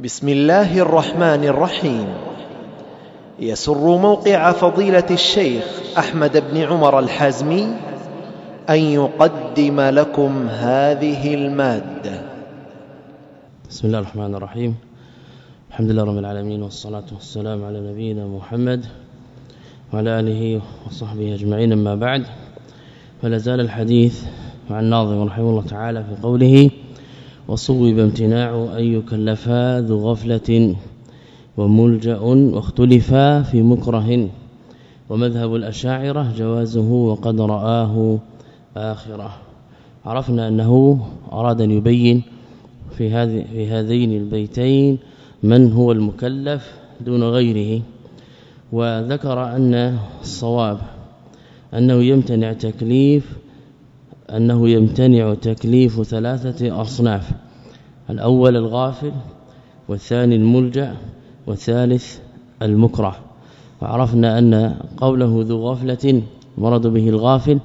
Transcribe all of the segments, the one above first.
بسم الله الرحمن الرحيم. يسر موقع فضيلة الشيخ أحمد بن عمر الحازمي أن يقدم لكم هذه المادة. بسم الله الرحمن الرحيم. الحمد لله رب العالمين والصلاة والسلام على نبينا محمد وعلى آله وصحبه أجمعين. أما بعد فلا زال الحديث مع الناظم رحمه الله تعالى في قوله وصوب امتناع أن يكلفا ذو غفلة وملجأ واختلفا في مكره. ومذهب الأشاعرة جوازه وقد رآه آخرة. عرفنا أنه أراد أن يبين في هذه في هذين البيتين من هو المكلف دون غيره. وذكر أن الصواب أنه يمتنع تكليف أنه يمتنع تكليف ثلاثة أصناف الأول الغافل والثاني الملجأ والثالث المكره. وعرفنا أن قوله ذو غفلة مرض به الغافل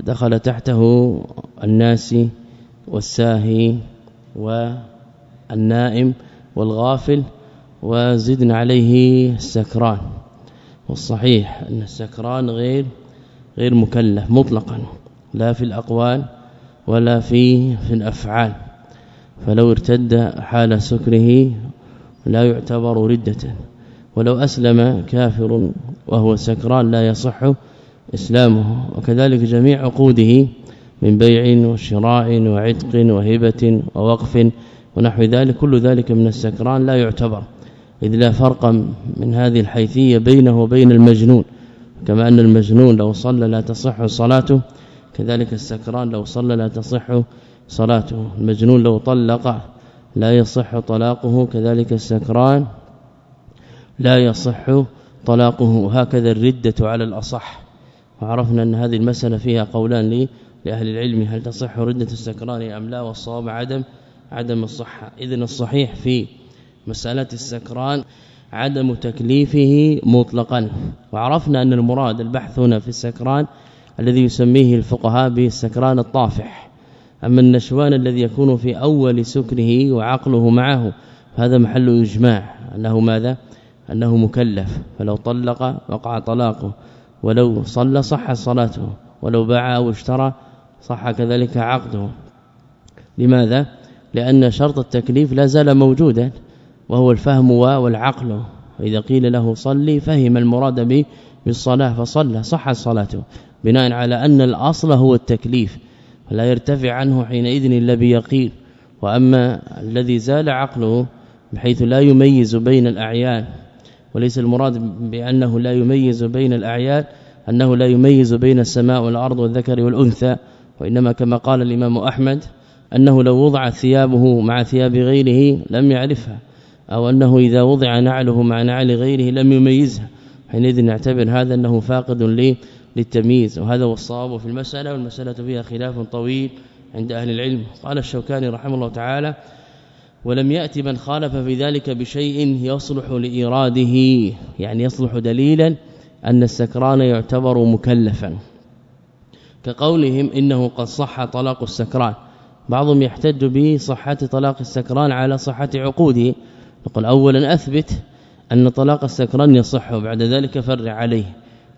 ودخل تحته الناس والساهي والنائم والغافل وزدنا عليه السكران. والصحيح أن السكران غير غير مكلف مطلقا. لا في الأقوال ولا في في الأفعال. فلو ارتد حال سكره لا يعتبر ردة. ولو أسلم كافر وهو سكران لا يصح إسلامه. وكذلك جميع عقوده من بيع وشراء وعتق وهبة ووقف ونحو ذلك كل ذلك من السكران لا يعتبر. إذ لا فرق من هذه الحيثية بينه وبين المجنون. كما أن المجنون لو صلى لا تصح صلاته كذلك السكران لو صلى لا تصح صلاته. المجنون لو طلق لا يصح طلاقه كذلك السكران لا يصح طلاقه. وهكذا الردة على الأصح. وعرفنا أن هذه المسألة فيها قولان لي لأهل العلم هل تصح ردة السكران أم لا؟ والصواب عدم عدم الصحة. اذا الصحيح في مسألة السكران عدم تكليفه مطلقا. وعرفنا أن المراد البحث هنا في السكران الذي يسميه الفقهاء بالسكران الطافح. أما النشوان الذي يكون في أول سكره وعقله معه هذا محل إجماع. أنه ماذا؟ أنه مكلف. فلو طلق وقع طلاقه. ولو صلى صح صلاته. ولو باع أو اشترى صح كذلك عقده. لماذا؟ لأن شرط التكليف لا زال موجودا وهو الفهم والعقل. واذا قيل له صلي فهم المراد به بالصلاة فصلى صح صلاته. بناء على أن الأصل هو التكليف فلا يرتفع عنه حينئذ إلا بيقين. وأما الذي زال عقله بحيث لا يميز بين الأعيان وليس المراد بأنه لا يميز بين الأعيان أنه لا يميز بين السماء والأرض والذكر والأنثى وإنما كما قال الإمام أحمد أنه لو وضع ثيابه مع ثياب غيره لم يعرفها أو أنه إذا وضع نعله مع نعل غيره لم يميزها. حينئذ نعتبر هذا أنه فاقد للتمييز وهذا هو الصواب في المسألة والمسألة فيها خلاف طويل عند أهل العلم. قال الشوكاني رحمه الله تعالى ولم يأتي من خالف في ذلك بشيء يصلح لإراده. يعني يصلح دليلا أن السكران يعتبر مكلفا. كقولهم إنه قد صح طلاق السكران. بعضهم يحتج به صحة طلاق السكران على صحة عقوده. نقول اولا أثبت أن طلاق السكران يصح وبعد ذلك فرع عليه.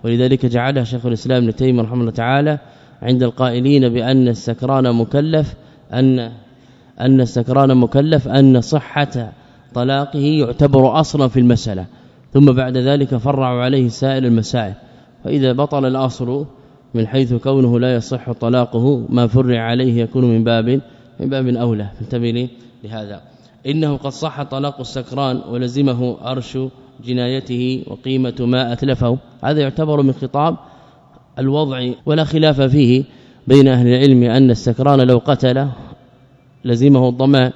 ولذلك جعلها شيخ الإسلام ابن تيمية رحمه الله تعالى عند القائلين بأن السكران مكلف أن أن السكران مكلف أن صحة طلاقه يعتبر أصلا في المسألة. ثم بعد ذلك فرعوا عليه سائر المسائل. فإذا بطل الأصل من حيث كونه لا يصح طلاقه ما فرع عليه يكون من باب من باب أولى. فانتبه لهذا. إنه قد صح طلاق السكران ولزمه أرش جنايته وقيمة ما أتلفه. هذا يعتبر من خطاب الوضع ولا خلاف فيه بين أهل العلم أن السكران لو قتل لزمه الضمان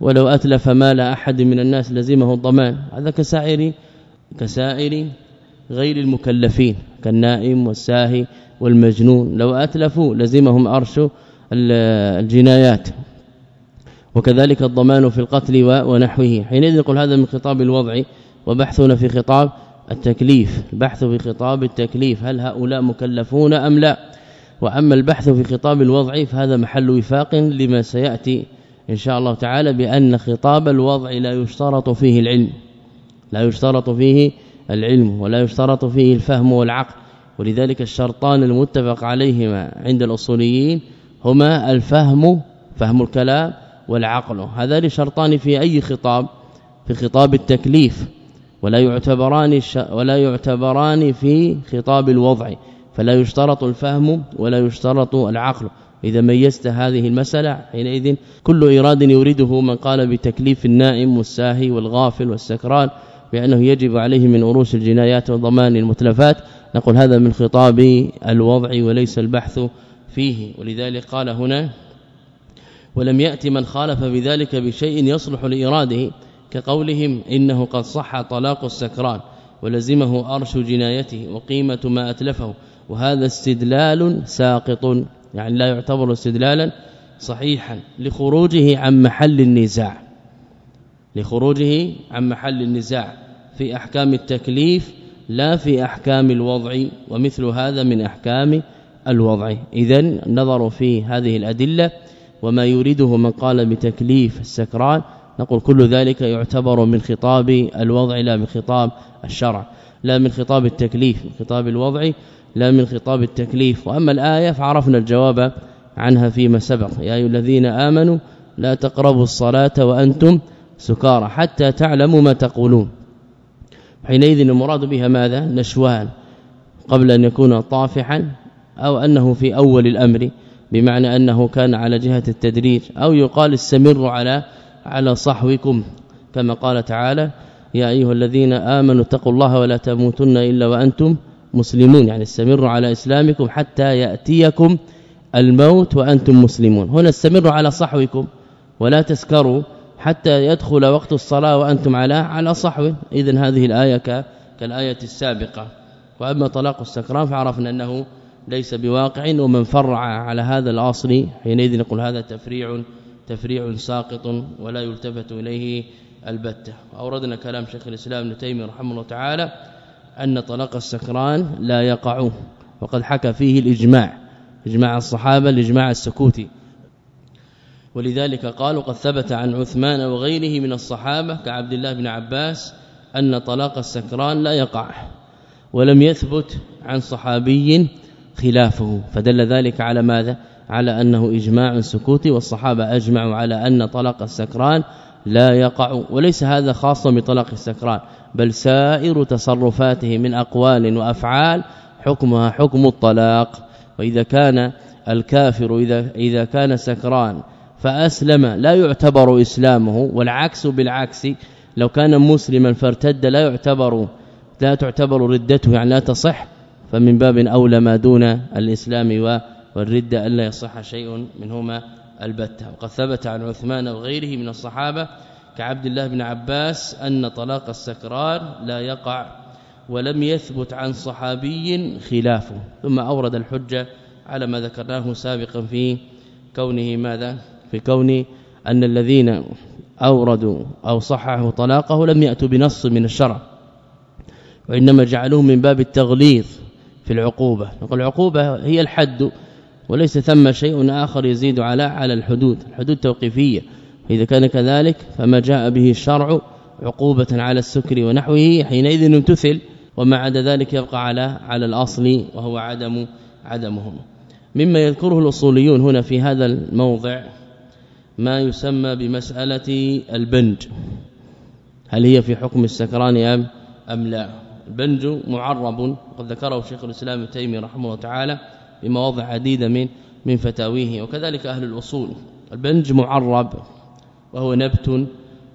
ولو أتلف مال أحد من الناس لزمه الضمان. هذا كسائر كسائر غير المكلفين كالنائم والساهي والمجنون. لو أتلفوا لزمهم ارش الجنايات. وكذلك الضمان في القتل ونحوه. حينئذ نقول هذا من خطاب الوضع وبحثنا في خطاب التكليف البحث في خطاب التكليف هل هؤلاء مكلفون أم لا؟ وأما البحث في خطاب الوضع فهذا محل وفاق لما سيأتي إن شاء الله تعالى بأن خطاب الوضع لا يشترط فيه العلم لا يشترط فيه العلم ولا يشترط فيه الفهم والعقل. ولذلك الشرطان المتفق عليهما عند الأصوليين هما الفهم فهم الكلام والعقل. هذان شرطان في أي خطاب؟ في خطاب التكليف. ولا يعتبران ولا يعتبران في خطاب الوضع فلا يشترط الفهم ولا يشترط العقل. إذا ميزت هذه المسألة حينئذ كل إيراد يريده من قال بتكليف النائم والساهي والغافل والسكران بأنه يجب عليه من أروس الجنايات وضمان المتلفات. نقول هذا من خطاب الوضع وليس البحث فيه. ولذلك قال هنا ولم يأتي من خالف بذلك بشيء يصلح لإراده كقولهم إنه قد صح طلاق السكران ولزمه أرش جنايته وقيمة ما أتلفه وهذا استدلال ساقط يعني لا يعتبر استدلالا صحيحا لخروجه عن محل النزاع. لخروجه عن محل النزاع في أحكام التكليف لا في أحكام الوضع ومثل هذا من أحكام الوضع. اذا النظر في هذه الأدلة وما يريده من قال بتكليف السكران نقول كل ذلك يعتبر من خطاب الوضع لا من خطاب الشرع لا من خطاب التكليف. من خطاب الوضع لا من خطاب التكليف. وأما الآية فعرفنا الجواب عنها فيما سبق. يا أيها الذين آمنوا لا تقربوا الصلاة وأنتم سكارى حتى تعلموا ما تقولون. حينئذ المراد بها ماذا؟ نشوان. قبل أن يكون طافحا أو أنه في أول الأمر بمعنى أنه كان على جهة التدريج أو يقال استمروا على على صحوكم كما قال تعالى يا أيها الذين آمنوا اتقوا الله ولا تموتن إلا وأنتم مسلمون. يعني استمروا على إسلامكم حتى يأتيكم الموت وأنتم مسلمون. هنا استمروا على صحوكم ولا تسكروا حتى يدخل وقت الصلاة وأنتم على على صحو. اذا هذه الآية كالآية السابقة. وأما طلاق السكران فعرفنا أنه ليس بواقع ومن فرع على هذا الأصل حينئذ نقول هذا تفريع تفريع ساقط ولا يلتفت إليه البتة. اوردنا كلام شيخ الإسلام ابن تيمية رحمه الله تعالى أن طلاق السكران لا يقع وقد حكى فيه الإجماع إجماع الصحابة الإجماع السكوتي. ولذلك قالوا قد ثبت عن عثمان وغيره من الصحابة كعبد الله بن عباس أن طلاق السكران لا يقع ولم يثبت عن صحابي خلافه. فدل ذلك على ماذا؟ على أنه إجماع سكوتي والصحابة أجمعوا على أن طلاق السكران لا يقع وليس هذا خاصا بطلاق السكران بل سائر تصرفاته من أقوال وأفعال حكمها حكم الطلاق. وإذا كان الكافر إذا إذا كان سكران فأسلم لا يعتبر إسلامه والعكس بالعكس لو كان مسلما فارتد لا يعتبر لا تعتبر ردته يعني لا تصح فمن باب أولى ما دون الإسلام والرده الا يصح شيء منهما البتة. وقد ثبت عن عثمان وغيره من الصحابة كعبد الله بن عباس أن طلاق السكران لا يقع ولم يثبت عن صحابي خلافه. ثم أورد الحجة على ما ذكرناه سابقا في كونه ماذا؟ في كون أن الذين أوردوا أو صححوا طلاقه لم يأتوا بنص من الشرع وإنما جعلوه من باب التغليظ في العقوبة. نقول العقوبة هي الحد وليس ثم شيء آخر يزيد على على الحدود الحدود توقيفية. إذا كان كذلك فما جاء به الشرع عقوبة على السكر ونحوه حينئذ امتثل وما عدا ذلك يبقى على على الأصل وهو عدم عدمهم. مما يذكره الأصوليون هنا في هذا الموضع ما يسمى بمسألة البنج. هل هي في حكم السكران أم أم لا؟ البنج معرب وقد ذكره شيخ الإسلام ابن تيمية رحمه الله تعالى بمواضع عديدة من من فتاويه. وكذلك أهل الأصول. البنج معرب وهو نبت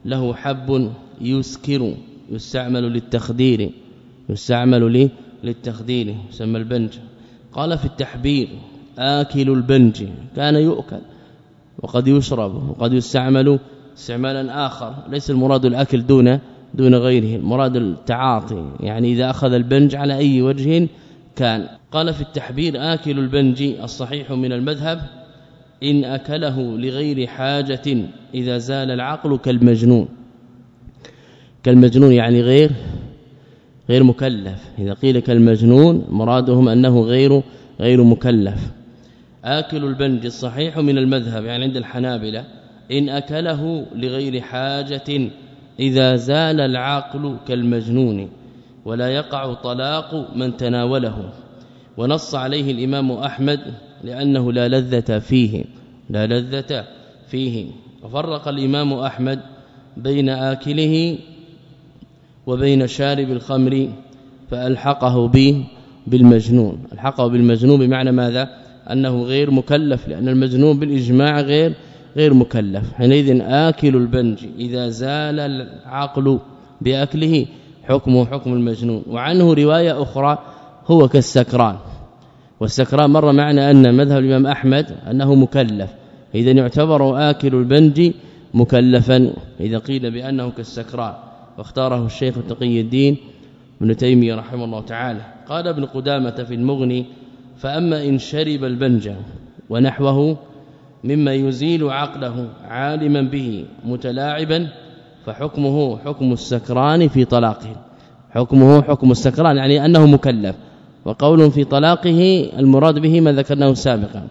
له حب يسكر يستعمل للتخدير يستعمل للتخدير يسمى البنج. قال في التحبير آكل البنج. كان يؤكل وقد يشرب وقد يستعمل استعمالا آخر. ليس المراد الأكل دون دون غيره. المراد التعاطي. يعني إذا أخذ البنج على أي وجه كان. قال في التحبير آكل البنج الصحيح من المذهب إن أكله لغير حاجة إذا زال العقل كالمجنون. كالمجنون يعني غير غير مكلف. إذا قيل كالمجنون مرادهم أنه غير غير مكلف. آكل البنج الصحيح من المذهب يعني عند الحنابلة إن أكله لغير حاجة إذا زال العقل كالمجنون ولا يقع طلاق من تناوله. ونص عليه الإمام أحمد لأنه لا لذة فيه لا لذة فيه. وفرق الإمام أحمد بين آكله وبين شارب الخمر فألحقه به بالمجنون. ألحقه بالمجنون بمعنى ماذا؟ أنه غير مكلف لأن المجنون بالإجماع غير غير مكلف. حينئذ آكل البنج إذا زال العقل بأكله حكمه حكم المجنون. وعنه رواية أخرى هو كالسكران. والسكران مر معنا أن مذهب الإمام أحمد أنه مكلف. إذا يعتبر آكل البنج مكلفا. إذا قيل بأنه كالسكران. واختاره الشيخ تقي الدين ابن تيمية رحمه الله تعالى. قال ابن قدامة في المغني فأما إن شرب البنج ونحوه مما يزيل عقله عالما به متلاعبا فحكمه حكم السكران في طلاقه. حكمه حكم السكران يعني أنه مكلف. وقول في طلاقه المراد به ما ذكرناه سابقا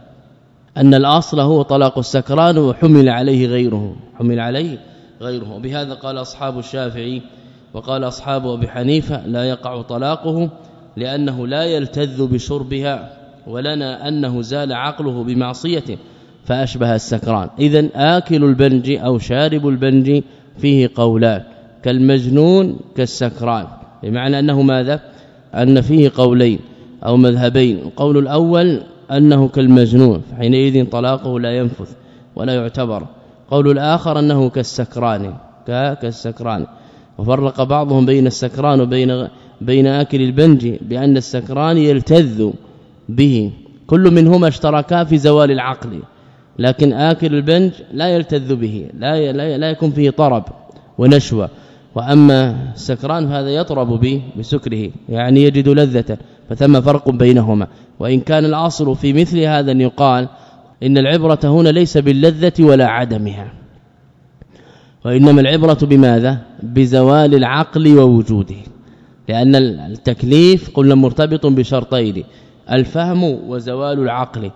أن الأصل هو طلاق السكران وحمل عليه غيره حمل عليه غيره. وبهذا قال أصحاب الشافعي وقال أصحاب أبي حنيفة لا يقع طلاقه لأنه لا يلتذ بشربها ولنا أنه زال عقله بمعصيته فأشبه السكران. اذا آكل البنج أو شارب البنج فيه قولان كالمجنون كالسكران. بمعنى أنه ماذا؟ أن فيه قولين أو مذهبين. القول الأول أنه كالمجنون حينئذ طلاقه لا ينفذ ولا يعتبر. قول الآخر أنه كالسكران كالسكران. وفرق بعضهم بين السكران وبين بين آكل البنج بأن السكران يلتذ به. كل منهما اشتركا في زوال العقل لكن آكل البنج لا يلتذ به لا لا يكون فيه طرب ونشوة. وأما السكران هذا يطرب به بسكره يعني يجد لذة فثم فرق بينهما. وإن كان الاصل في مثل هذا أن يقال إن العبرة هنا ليس باللذة ولا عدمها. وإنما العبرة بماذا؟ بزوال العقل ووجوده. لأن التكليف قلنا مرتبط بشرطين الفهم وزوال العقل.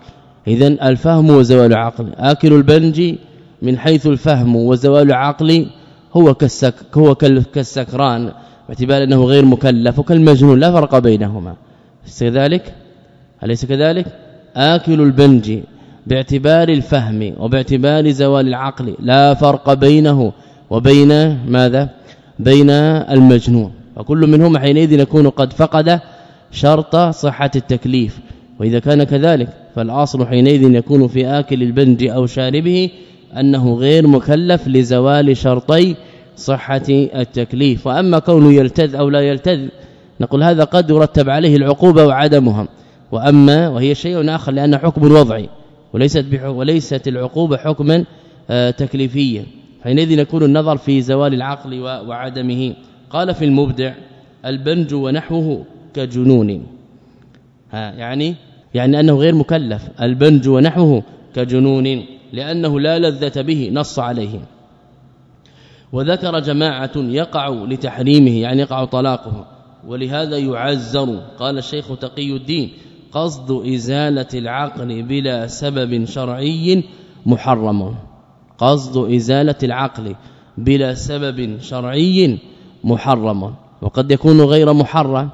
اذا الفهم وزوال العقل. آكل البنج من حيث الفهم وزوال العقل هو كالسك هو كالسكران باعتبار أنه غير مكلف وكالمجنون لا فرق بينهما. كذلك؟ أليس كذلك؟ آكل البنج باعتبار الفهم وباعتبار زوال العقل لا فرق بينه وبين ماذا؟ بين المجنون. وكل منهما حينئذ يكون قد فقد شرط صحة التكليف. وإذا كان كذلك فالأصل حينئذ يكون في آكل البنج أو شاربه أنه غير مكلف لزوال شرطي صحة التكليف. وأما كونه يلتذ أو لا يلتذ نقول هذا قد يرتب عليه العقوبة وعدمها. وأما وهي شيء آخر لأن حكم وضعي وليست وليست العقوبة حكما آه، تكليفيا. حينئذ يكون النظر في زوال العقل وعدمه. قال في المبدع البنج ونحوه كجنون. ها يعني؟ يعني أنه غير مكلف. البنج ونحوه كجنون. لأنه لا لذة به نص عليه. وذكر جماعة يقع لتحريمه يعني يقع طلاقه. ولهذا يعزر قال الشيخ تقي الدين قصد إزالة العقل بلا سبب شرعي محرم. قصد إزالة العقل بلا سبب شرعي محرم. وقد يكون غير محرم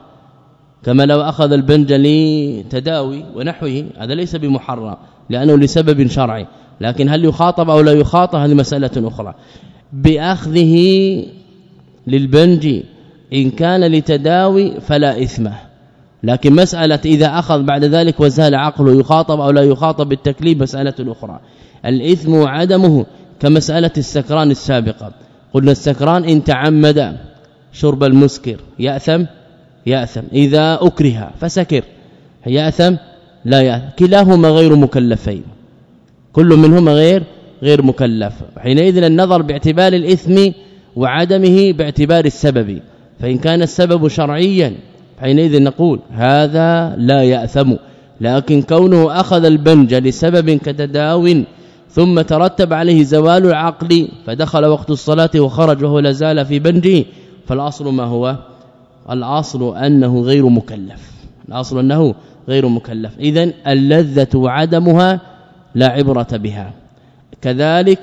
كما لو أخذ البنج لتداوي ونحوه هذا ليس بمحرم لأنه لسبب شرعي. لكن هل يخاطب أو لا يخاطب هذه مسألة أخرى. بأخذه للبنج إن كان لتداوي فلا إثم. لكن مسألة إذا أخذ بعد ذلك وزال عقله يخاطب أو لا يخاطب بالتكليف مسألة أخرى. الإثم وعدمه كمسألة السكران السابقة. قلنا السكران إن تعمد شرب المسكر. يأثم؟ يأثم. إذا أكره فسكر. يأثم؟ لا يأثم. كلاهما غير مكلفين. كل منهما غير غير مكلف. حينئذ النظر باعتبار الإثم وعدمه باعتبار السبب. فإن كان السبب شرعيا حينئذ نقول هذا لا يأثم. لكن كونه أخذ البنج لسبب كتداو ثم ترتب عليه زوال العقل فدخل وقت الصلاة وخرج وهو لازال في بنجه فالأصل ما هو؟ الأصل أنه غير مكلف. الأصل أنه غير مكلف. اذا اللذة وعدمها لا عبرة بها. كذلك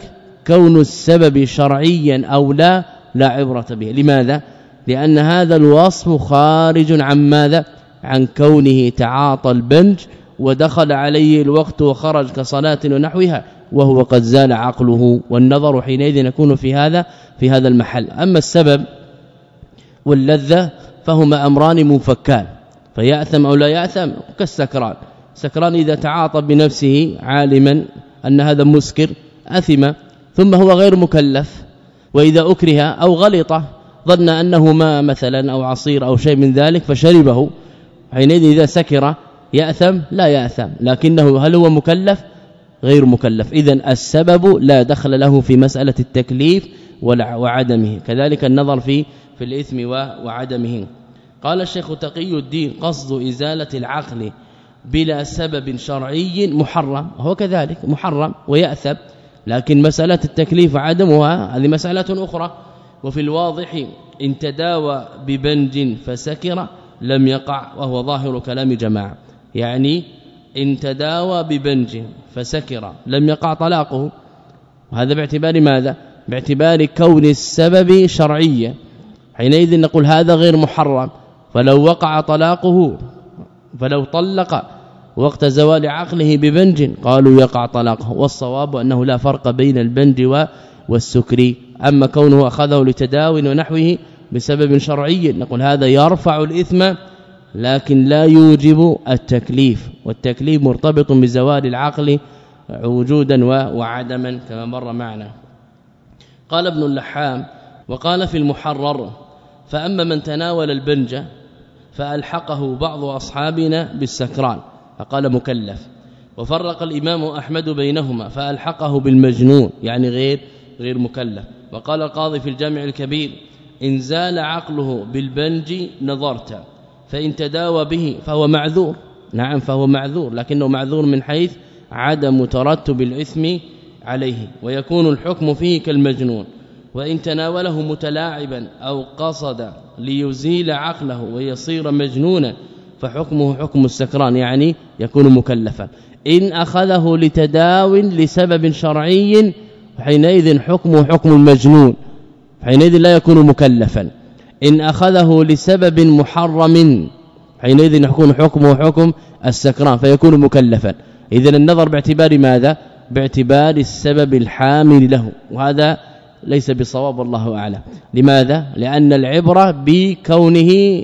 كون السبب شرعيا أو لا لا عبرة به. لماذا؟ لأن هذا الوصف خارج عن ماذا؟ عن كونه تعاطى البنج ودخل عليه الوقت وخرج كصلاة ونحوها وهو قد زال عقله. والنظر حينئذ يكون في هذا في هذا المحل. أما السبب واللذة فهما أمران منفكان. فيأثم أو لا يأثم كالسكران. سكران إذا تعاطى بنفسه عالما أن هذا مسكر أثم ثم هو غير مكلف وإذا أكره أو غلط ظن أنه ماء مثلا أو عصير أو شيء من ذلك فشربه حينئذ إذا سكر يأثم لا يأثم لكنه هل هو مكلف؟ غير مكلف. اذا السبب لا دخل له في مسألة التكليف وعدمه. كذلك النظر في في الإثم وعدمه. قال الشيخ تقي الدين قصد إزالة العقل بلا سبب شرعي محرم هو كذلك محرم ويأثب لكن مسألة التكليف وعدمها هذه مسألة أخرى. وفي الواضح إن تداوى ببنج فسكر لم يقع وهو ظاهر كلام جماعة. يعني إن تداوى ببنج فسكر لم يقع طلاقه. وهذا باعتبار ماذا؟ باعتبار كون السبب شرعيا حينئذ نقول هذا غير محرم. فلو وقع طلاقه فلو طلق وقت زوال عقله ببنج قالوا يقع طلاقه والصواب أنه لا فرق بين البنج والسكر. أما كونه أخذه لتداوي ونحوه بسبب شرعي نقول هذا يرفع الإثم لكن لا يوجب التكليف. والتكليف مرتبط بزوال العقل وجودا وعدما كما مر معنا. قال ابن اللحام وقال في المحرر فأما من تناول البنج فألحقه بعض أصحابنا بالسكران فقال مكلف. وفرق الإمام أحمد بينهما فألحقه بالمجنون يعني غير غير مكلف. وقال القاضي في الجامع الكبير إن زال عقله بالبنج نظرت فإن تداوى به فهو معذور. نعم فهو معذور لكنه معذور من حيث عدم ترتب الإثم عليه ويكون الحكم فيه كالمجنون. وإن تناوله متلاعبا أو قصد ليزيل عقله ويصير مجنونا فحكمه حكم السكران يعني يكون مكلفا. إن أخذه لتداو لسبب شرعي حينئذ حكمه حكم المجنون حينئذ لا يكون مكلفا. إن أخذه لسبب محرم حينئذ يكون حكمه حكم السكران فيكون مكلفا. اذا النظر باعتبار ماذا؟ باعتبار السبب الحامل له. وهذا ليس بصواب والله أعلم. لماذا؟ لأن العبرة بكونه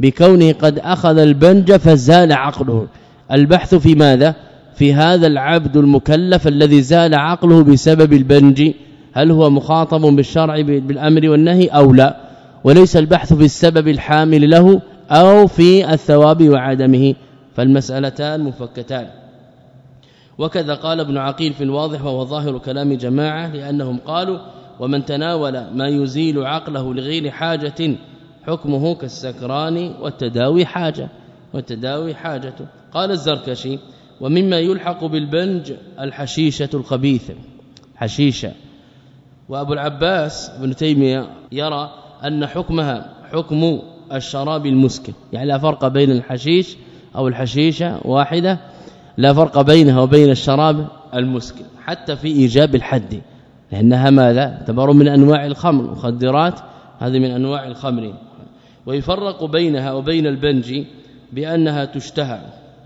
بكونه قد أخذ البنج فزال عقله. البحث في ماذا؟ في هذا العبد المكلف الذي زال عقله بسبب البنج. هل هو مخاطب بالشرع بالأمر والنهي أو لا؟ وليس البحث في السبب الحامل له أو في الثواب وعدمه. فالمسألتان مفكتان. وكذا قال ابن عقيل في الواضح وهو ظاهر كلام جماعة لأنهم قالوا ومن تناول ما يزيل عقله لغير حاجة حكمه كالسكران والتداوي حاجة والتداوي حاجة. قال الزركشي ومما يلحق بالبنج الحشيشة الخبيثة حشيشة. وأبو العباس ابن تيمية يرى أن حكمها حكم الشراب المسكر يعني لا فرق بين الحشيش أو الحشيشة واحدة لا فرق بينها وبين الشراب المسكر حتى في إيجاب الحد. لأنها ماذا؟ تعتبر من أنواع الخمر مخدرات هذه من أنواع الخمر ويفرق بينها وبين البنج بأنها تشتهى.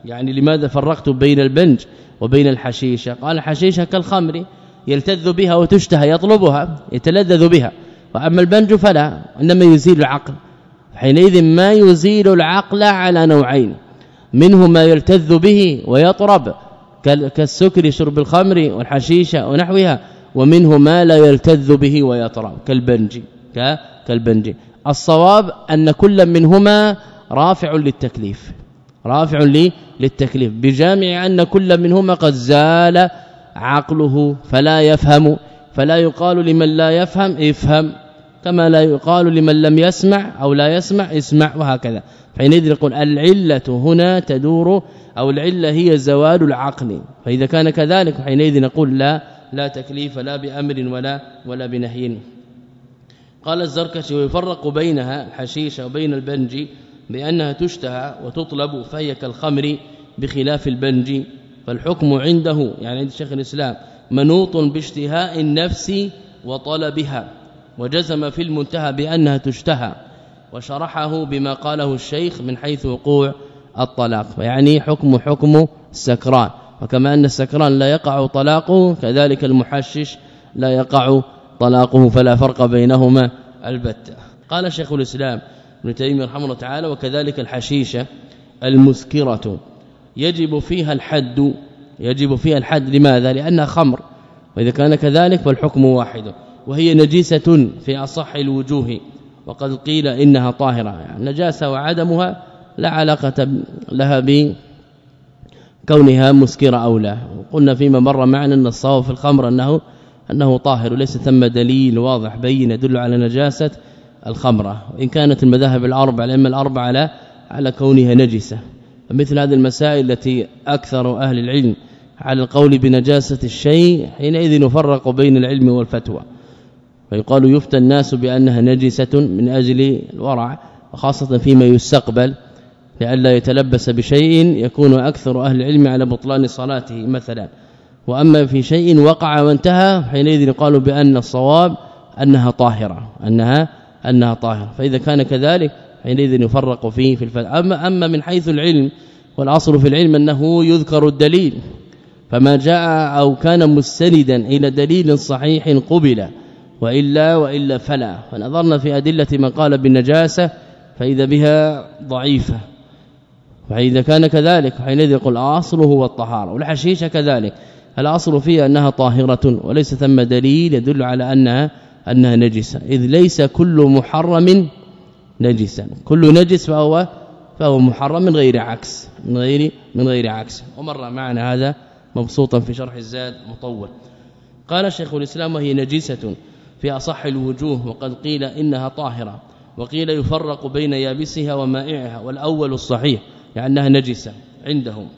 يعني لماذا فرقت بين البنج وبين الحشيشة؟ قال الحشيشة كالخمر يلتذ بها وتشتهى يطلبها يتلذذ بها. وأما البنج فلا إنما يزيل العقل. حينئذ ما يزيل العقل على نوعين. منه ما يلتذ به ويطرب كالسكر شرب الخمر والحشيشه ونحوها ومنه ما لا يلتذ به ويطرب كالبنج كالبنج الصواب أن كل منهما رافع للتكليف رافع لي للتكليف بجامع أن كل منهما قد زال عقله فلا يفهم فلا يقال لمن لا يفهم افهم. كما لا يقال لمن لم يسمع أو لا يسمع اسمع وهكذا. حينئذ نقول العلة هنا تدور أو العلة هي زوال العقل. فإذا كان كذلك حينئذ نقول لا لا تكليف لا بأمر ولا ولا بنهي. قال الزركشي ويفرق بينها الحشيشة وبين البنج بأنها تشتهى وتطلب فهي كالخمر بخلاف البنج فالحكم عنده يعني عند شيخ الإسلام منوط باشتهاء النفس وطلبها. وجزم في المنتهى بأنها تشتهى وشرحه بما قاله الشيخ من حيث وقوع الطلاق يعني حكم حكم السكران وكما أن السكران لا يقع طلاقه كذلك المحشش لا يقع طلاقه فلا فرق بينهما البتة قال شيخ الإسلام ابن تيمية رحمه الله تعالى وكذلك الحشيشة المسكرة يجب فيها الحد يجب فيها الحد لماذا؟ لأنها خمر وإذا كان كذلك فالحكم واحد. وهي نجسة في أصح الوجوه وقد قيل إنها طاهرة. يعني نجاسة وعدمها لا علاقة لها بكونها مسكرة أو لا. قلنا فيما مر معنا أن الصواب في الخمر انه أنه طاهر وليس ثم دليل واضح بين يدل على نجاسة الخمرة. وإن كانت المذاهب الاربعه الأئمة الاربعه على على كونها نجسة. فمثل هذه المسائل التي أكثر أهل العلم على القول بنجاسة الشيء حينئذ نفرق بين العلم والفتوى. فيقال يفتى الناس بأنها نجسة من أجل الورع وخاصة فيما يستقبل لئلا يتلبس بشيء يكون أكثر أهل العلم على بطلان صلاته مثلا. وأما في شيء وقع وانتهى حينئذ يقال بأن الصواب أنها طاهرة أنها أنها طاهرة. فإذا كان كذلك حينئذ يفرق فيه في الفتح أما أما من حيث العلم والأصل في العلم أنه يذكر الدليل. فما جاء أو كان مستندا إلى دليل صحيح قبل وإلا وإلا فلا. فنظرنا في أدلة من قال بالنجاسة فإذا بها ضعيفة. فإذا كان كذلك حينئذ يقول أصله هو الطهارة والحشيشه كذلك. الأصل فيها أنها طاهرة وليس ثم دليل يدل على أنها أنها نجسة. إذ ليس كل محرم نجسا. كل نجس فهو فهو محرم من غير عكس من غير من غير عكس. ومر معنا هذا مبسوطا في شرح الزاد مطول. قال شيخ الإسلام وهي نجسة. في أصح الوجوه وقد قيل إنها طاهرة وقيل يفرق بين يابسها ومائعها والأول الصحيح لأنها نجسة عندهم.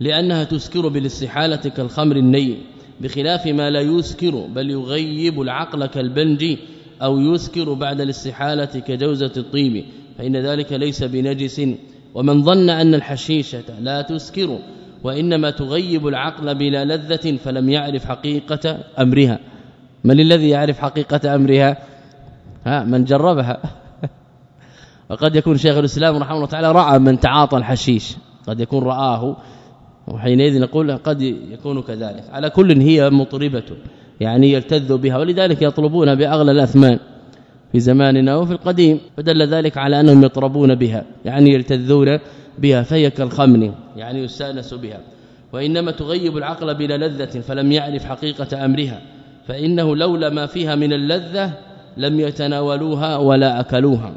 لأنها تسكر بالاستحالة كالخمر الني بخلاف ما لا يسكر بل يغيب العقل كالبنج أو يسكر بعد الاستحالة كجوزة الطيب فإن ذلك ليس بنجس. ومن ظن أن الحشيشة لا تسكر وإنما تغيب العقل بلا لذة فلم يعرف حقيقة أمرها. من الذي يعرف حقيقة أمرها؟ ها من جربها. وقد يكون شيخ الإسلام رحمه الله تعالى رأى من تعاطى الحشيش. قد يكون رآه. وحينئذ نقول قد يكون كذلك. على كل هي مطربة يعني يلتذ بها ولذلك يطلبون بأغلى الأثمان في زماننا وفي القديم. فدل ذلك على أنهم يطربون بها يعني يلتذون بها فهي كالخمن يعني يستأنس بها. وإنما تغيب العقل بلا لذة فلم يعرف حقيقة أمرها. فإنه لولا ما فيها من اللذة لم يتناولوها ولا أكلوها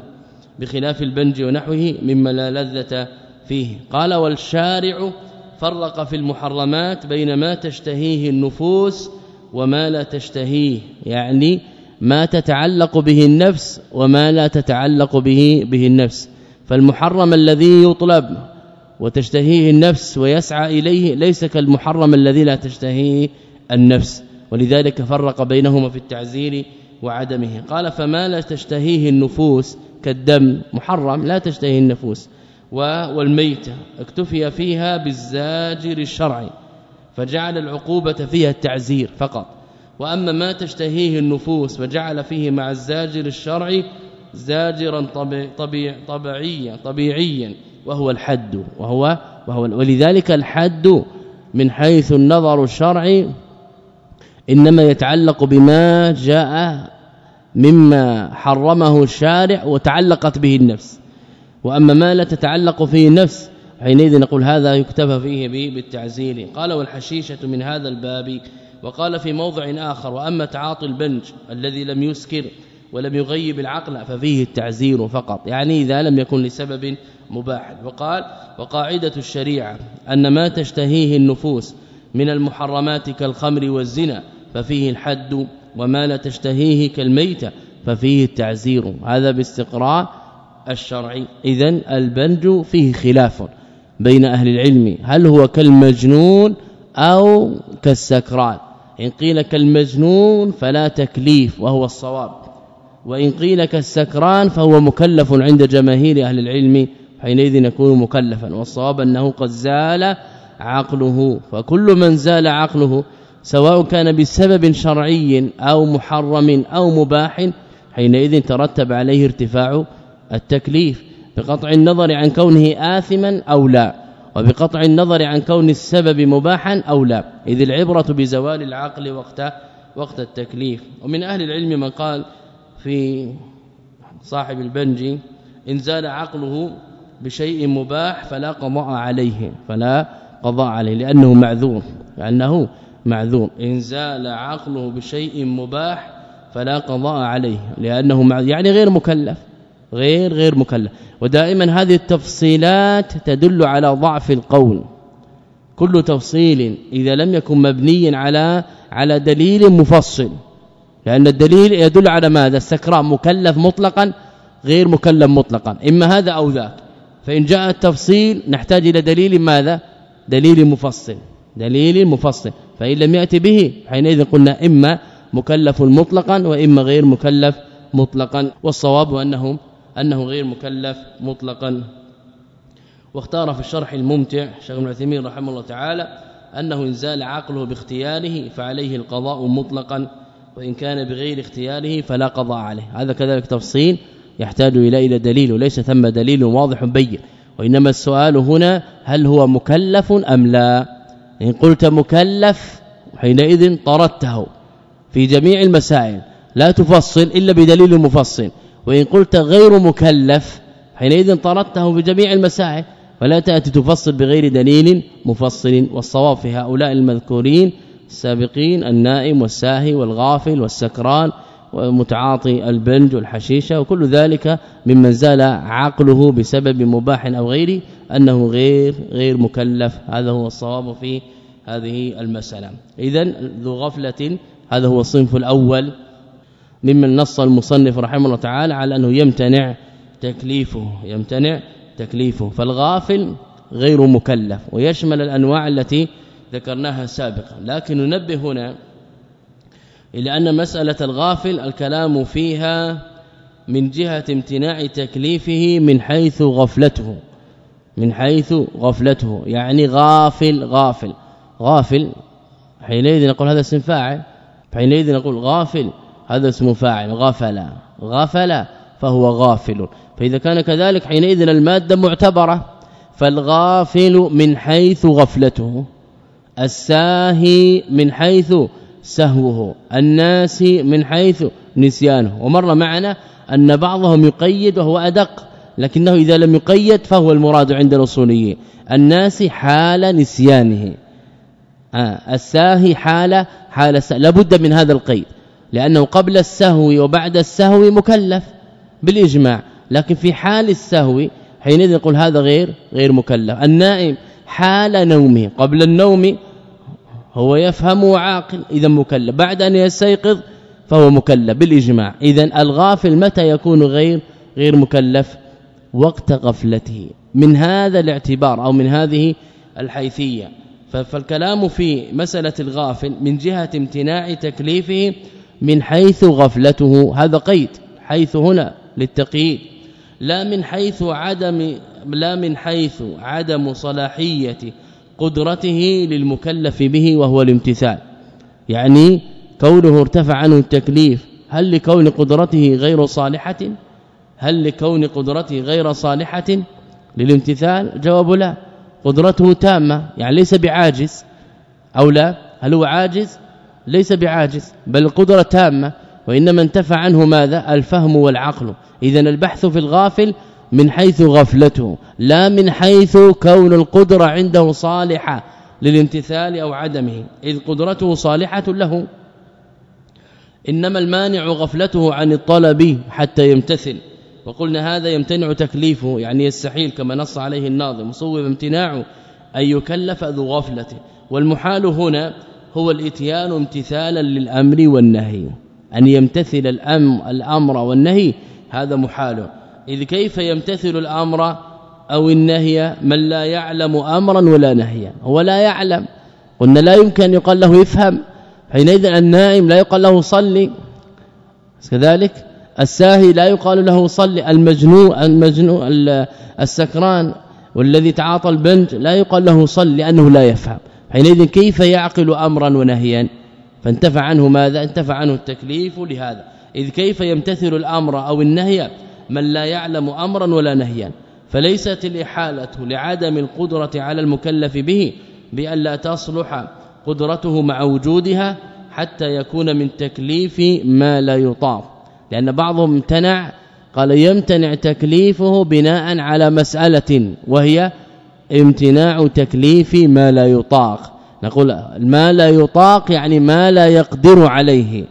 بخلاف البنج ونحوه مما لا لذة فيه. قال والشارع فرق في المحرمات بين ما تشتهيه النفوس وما لا تشتهيه يعني ما تتعلق به النفس وما لا تتعلق به به النفس. فالمحرم الذي يطلب وتشتهيه النفس ويسعى إليه ليس كالمحرم الذي لا تشتهيه النفس. ولذلك فرق بينهما في التعزير وعدمه. قال فما لا تشتهيه النفوس كالدم. محرم لا تشتهيه النفوس. والميتة. اكتفي فيها بالزاجر الشرعي فجعل العقوبة فيها التعزير فقط. وأما ما تشتهيه النفوس فجعل فيه مع الزاجر الشرعي زاجرا طبيعي طبيعيا طبيعيا. وهو الحد. وهو وهو ولذلك الحد من حيث النظر الشرعي إنما يتعلق بما جاء مما حرمه الشارع وتعلقت به النفس. وأما ما لا تتعلق فيه النفس حينئذ نقول هذا يكتفى فيه بالتعزير قال والحشيشة من هذا الباب. وقال في موضع آخر وأما تعاطي البنج الذي لم يسكر ولم يغيب العقل ففيه التعزير فقط. يعني إذا لم يكن لسبب مباح. وقال وقاعدة الشريعة أن ما تشتهيه النفوس من المحرمات كالخمر والزنا ففيه الحد وما لا تشتهيه كالميتة ففيه التعزير. هذا باستقراء الشرعي. اذا البنج فيه خلاف بين أهل العلم. هل هو كالمجنون أو كالسكران؟ إن قيل كالمجنون فلا تكليف وهو الصواب. وإن قيل كالسكران فهو مكلف عند جماهير أهل العلم حينئذ يكون مكلفا. والصواب أنه قد زال عقله. فكل من زال عقله سواء كان بسبب شرعي أو محرم أو مباح حينئذ ترتب عليه ارتفاع التكليف بقطع النظر عن كونه آثما أو لا وبقطع النظر عن كون السبب مباحا أو لا إذ العبرة بزوال العقل وقت وقت التكليف. ومن أهل العلم من قال في صاحب البنجي إن زال عقله بشيء مباح فلا قضاء عليه فلا قضاء عليه لأنه معذور لأنه معذور. إن زال عقله بشيء مباح فلا قضاء عليه معذور يعني غير مكلف غير غير مكلف. ودائما هذه التفصيلات تدل على ضعف القول. كل تفصيل إذا لم يكن مبنيا على على دليل مفصل. لأن الدليل يدل على ماذا؟ السكران مكلف مطلقا غير مكلف مطلقا. إما هذا أو ذاك. فإن جاء التفصيل نحتاج إلى دليل ماذا؟ دليل مفصل. دليل مفصل. فإن لم يأتي به حينئذ قلنا إما مكلف مطلقا وإما غير مكلف مطلقا. والصواب أنه أنه غير مكلف مطلقا. واختار في الشرح الممتع شيخ ابن عثيمين رحمه الله تعالى أنه إن زال عقله باختياره فعليه القضاء مطلقا وإن كان بغير اختياره فلا قضاء عليه. هذا كذلك تفصيل يحتاج إلى إلى دليل وليس ثم دليل واضح بين. وإنما السؤال هنا هل هو مكلف أم لا؟ إن قلت مكلف حينئذ طردته في جميع المسائل لا تفصل إلا بدليل مفصل. وإن قلت غير مكلف حينئذ طردته بجميع المسائل ولا تأتي تفصل بغير دليل مفصل. والصواب في هؤلاء المذكورين السابقين النائم والساهي والغافل والسكران ومتعاطي البنج والحشيشة وكل ذلك ممن زال عقله بسبب مباح أو غيره أنه غير غير مكلف. هذا هو الصواب في هذه المسألة. اذا ذو غفلة هذا هو الصنف الأول ممن نص المصنف رحمه الله تعالى على أنه يمتنع تكليفه يمتنع تكليفه. فالغافل غير مكلف ويشمل الأنواع التي ذكرناها سابقا. لكن ننبه هنا إلى أن مسألة الغافل الكلام فيها من جهة امتناع تكليفه من حيث غفلته من حيث غفلته. يعني غافل غافل. غافل. حينئذ نقول هذا اسم فاعل. حينئذ نقول غافل. هذا اسم فاعل. غفل. غفل فهو غافل. فإذا كان كذلك حينئذ المادة معتبرة. فالغافل من حيث غفلته. الساهي من حيث سهوه. الناس من حيث نسيانه. ومر معنا أن بعضهم يقيد وهو أدق. لكنه إذا لم يقيد فهو المراد عند الأصوليين. الناس حال نسيانه. الساهي حال حال لابد من هذا القيد لأنه قبل السهو وبعد السهو مكلف بالإجماع. لكن في حال السهو حينئذ نقول هذا غير غير مكلف. النائم حال نومه قبل النوم هو يفهم وعاقل إذا مكلف. بعد أن يستيقظ فهو مكلف بالإجماع. اذا الغافل متى يكون غير غير مكلف؟ وقت غفلته. من هذا الاعتبار أو من هذه الحيثية. فالكلام في مسألة الغافل من جهة امتناع تكليفه من حيث غفلته. هذا قيد حيث هنا للتقييد. لا من حيث عدم لا من حيث عدم صلاحية قدرته للمكلف به وهو الامتثال. يعني كونه ارتفع عنه التكليف هل لكون قدرته غير صالحة؟ هل لكون قدرته غير صالحة للامتثال؟ جواب لا. قدرته تامة يعني ليس بعاجز أو لا؟ هل هو عاجز؟ ليس بعاجز بل القدرة تامة وإنما انتفع عنه ماذا؟ الفهم والعقل. اذا البحث في الغافل من حيث غفلته لا من حيث كون القدرة عنده صالحة للامتثال أو عدمه. إذ قدرته صالحة له إنما المانع غفلته عن الطلب حتى يمتثل. وقلنا هذا يمتنع تكليفه يعني يستحيل كما نص عليه الناظم صوب امتناعه أن يكلف ذو غفلة. والمحال هنا هو الإتيان امتثالا للأمر والنهي أن يمتثل الأمر, الأمر والنهي هذا محال إذ كيف يمتثل الأمر أو النهي من لا يعلم أمرا ولا نهيا؟ هو لا يعلم. قلنا لا يمكن أن يقال له يفهم حينئذ النائم لا يقال له صلي. كذلك الساهي لا يقال له صلي المجنون المجنون السكران والذي تعاطى البنج لا يقال له صل لأنه لا يفهم. حينئذ كيف يعقل امرا ونهيا؟ فانتفع عنه ماذا؟ انتفع عنه التكليف لهذا. إذ كيف يمتثل الأمر أو النهي؟ من لا يعلم امرا ولا نهيا. فليست الإحالة لعدم القدرة على المكلف به بأن لا تصلح قدرته مع وجودها حتى يكون من تكليف ما لا يطاق. لأن بعضهم امتنع قال يمتنع تكليفه بناء على مسألة وهي امتناع تكليف ما لا يطاق. نقول ما لا يطاق يعني ما لا يقدر عليه.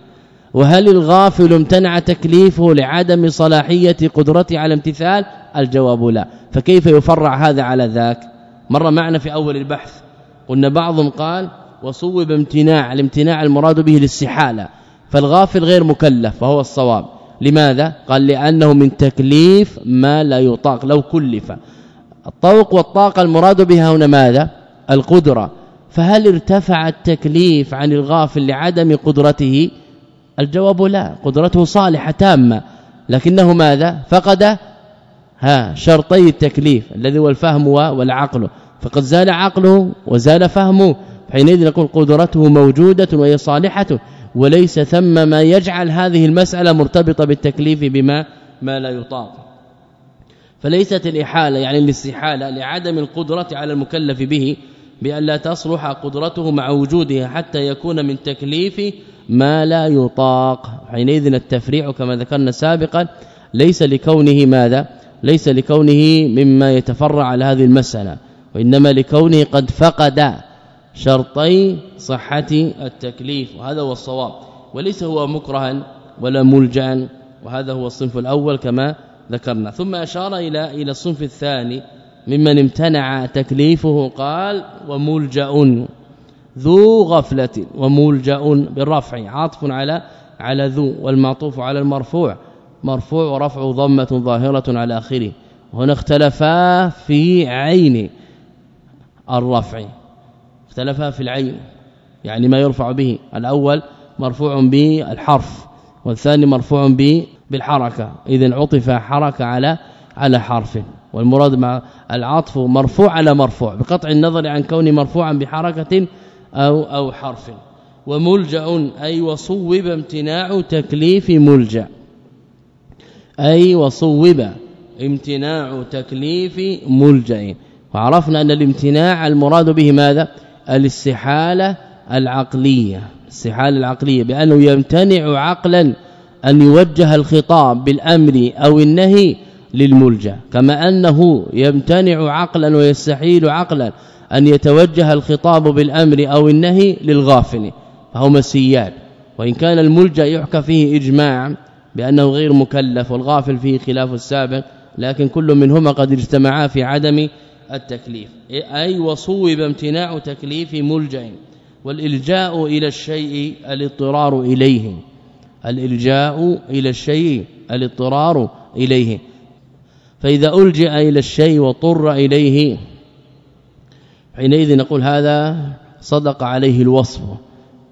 وهل الغافل امتنع تكليفه لعدم صلاحية قدرته على امتثال؟ الجواب لا. فكيف يفرع هذا على ذاك؟ مر معنا في أول البحث. قلنا بعضهم قال وصوب امتناع الامتناع المراد به للسحاله فالغافل غير مكلف فهو الصواب. لماذا؟ قال لأنه من تكليف ما لا يطاق لو كلف. الطوق والطاقة المراد بها هنا ماذا؟ القدرة. فهل ارتفع التكليف عن الغافل لعدم قدرته؟ الجواب لا قدرته صالحة تامة. لكنه ماذا؟ فقد ها شرطي التكليف الذي هو الفهم والعقل. فقد زال عقله وزال فهمه. حينئذ نقول قدرته موجودة وهي صالحة. وليس ثم ما يجعل هذه المسألة مرتبطة بالتكليف بما ما لا يطاق. فليست الإحالة يعني الاستحالة لعدم القدرة على المكلف به بأن لا تصلح قدرته مع وجودها حتى يكون من تكليف ما لا يطاق. حينئذ التفريع كما ذكرنا سابقا ليس لكونه ماذا؟ ليس لكونه مما يتفرع على هذه المسألة وإنما لكونه قد فقد شرطي صحة التكليف وهذا هو الصواب. وليس هو مكرها ولا ملجأ وهذا هو الصنف الأول كما ذكرنا. ثم أشار إلى إلى الصنف الثاني ممن امتنع تكليفه قال وملجأ ذو غفلة وملجأ بالرفع عاطف على على ذو والمعطوف على المرفوع مرفوع ورفع ضمة ظاهرة على آخره. هنا اختلفا في عين الرفع. اختلفا في العين يعني ما يرفع به. الأول مرفوع بالحرف والثاني مرفوع به بالحركة. اذا عطف حركة على على حرف. والمراد مع العطف مرفوع على مرفوع بقطع النظر عن كونه مرفوعا بحركة أو أو حرف. وملجأ أي وصوب امتناع تكليف ملجأ. أي وصوب امتناع تكليف ملجأ. وعرفنا أن الامتناع المراد به ماذا؟ الاستحالة العقلية. الاستحالة العقلية بأنه يمتنع عقلا أن يوجه الخطاب بالأمر أو النهي للملجأ. كما أنه يمتنع عقلا ويستحيل عقلا أن يتوجه الخطاب بالأمر أو النهي للغافل. فهو مسيات وإن كان الملجأ يحكى فيه إجماع بأنه غير مكلف والغافل فيه خلاف السابق لكن كل منهما قد اجتمعا في عدم التكليف. أي وصوب امتناع تكليف ملجا والإلجاء إلى الشيء الاضطرار إليه. الإلجاء إلى الشيء الاضطرار إليه. فإذا الجا إلى الشيء وطر إليه حينئذ نقول هذا صدق عليه الوصف.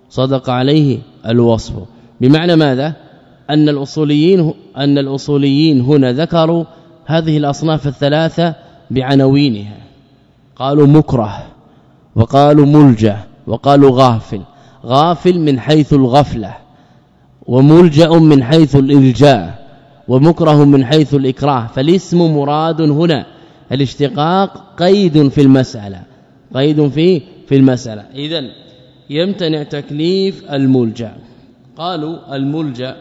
صدق عليه الوصف. بمعنى ماذا؟ أن الأصوليين أن الأصوليين هنا ذكروا هذه الأصناف الثلاثة بعناوينها. قالوا مكره وقالوا ملجأ وقالوا غافل. غافل من حيث الغفلة وملجأ من حيث الإلجاء ومكره من حيث الإكراه. فالاسم مراد هنا الاشتقاق قيد في المسألة. قيد في في المسألة. اذا يمتنع تكليف الملجأ. قالوا الملجأ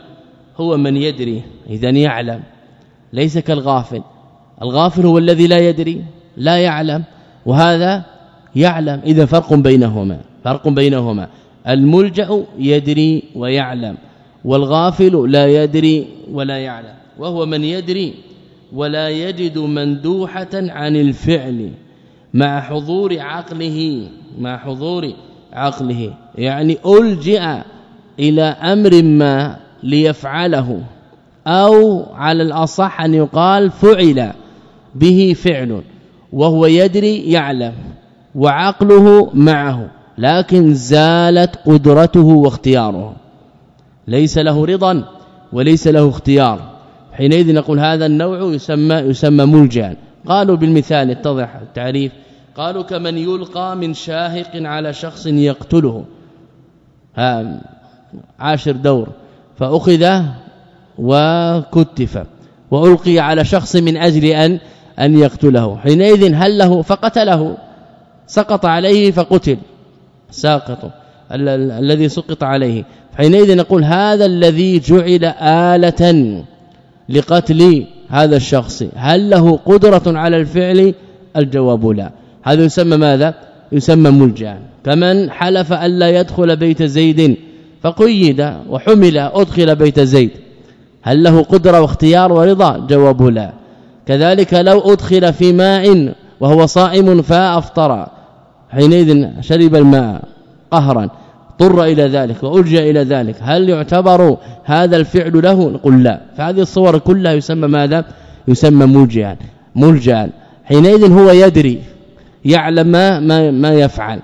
هو من يدري اذا يعلم ليس كالغافل. الغافل هو الذي لا يدري لا يعلم وهذا يعلم إذا فرق بينهما فرق بينهما. الملجأ يدري ويعلم والغافل لا يدري ولا يعلم وهو من يدري ولا يجد مندوحة عن الفعل مع حضور عقله مع حضور عقله. يعني ألجئ إلى أمر ما ليفعله أو على الأصح أن يقال فعل. به فعل وهو يدري يعلم وعقله معه لكن زالت قدرته واختياره. ليس له رضا وليس له اختيار. حينئذ نقول هذا النوع يسمى يسمى ملجأ. قالوا بالمثال اتضح التعريف. قالوا كمن يلقى من شاهق على شخص يقتله. ها عاشر دور. فأخذ وكتف وألقي على شخص من أجل أن أن يقتله. حينئذ هل له؟ فقتله. سقط عليه فقتل. ساقط. الذي سقط عليه. حينئذ نقول هذا الذي جعل آلة لقتل هذا الشخص. هل له قدرة على الفعل؟ الجواب لا. هذا يسمى ماذا؟ يسمى ملجأ. كمن حلف الا يدخل بيت زيد فقيد وحمل أدخل بيت زيد. هل له قدرة واختيار ورضا؟ جوابه لا. كذلك لو أدخل في ماء وهو صائم فأفطر. حينئذ شرب الماء قهرا. اضطر إلى ذلك وارجى إلى ذلك. هل يعتبر هذا الفعل له؟ نقول لا. فهذه الصور كلها يسمى ماذا؟ يسمى ملجئا. ملجئا. حينئذ هو يدري يعلم ما, ما, ما يفعل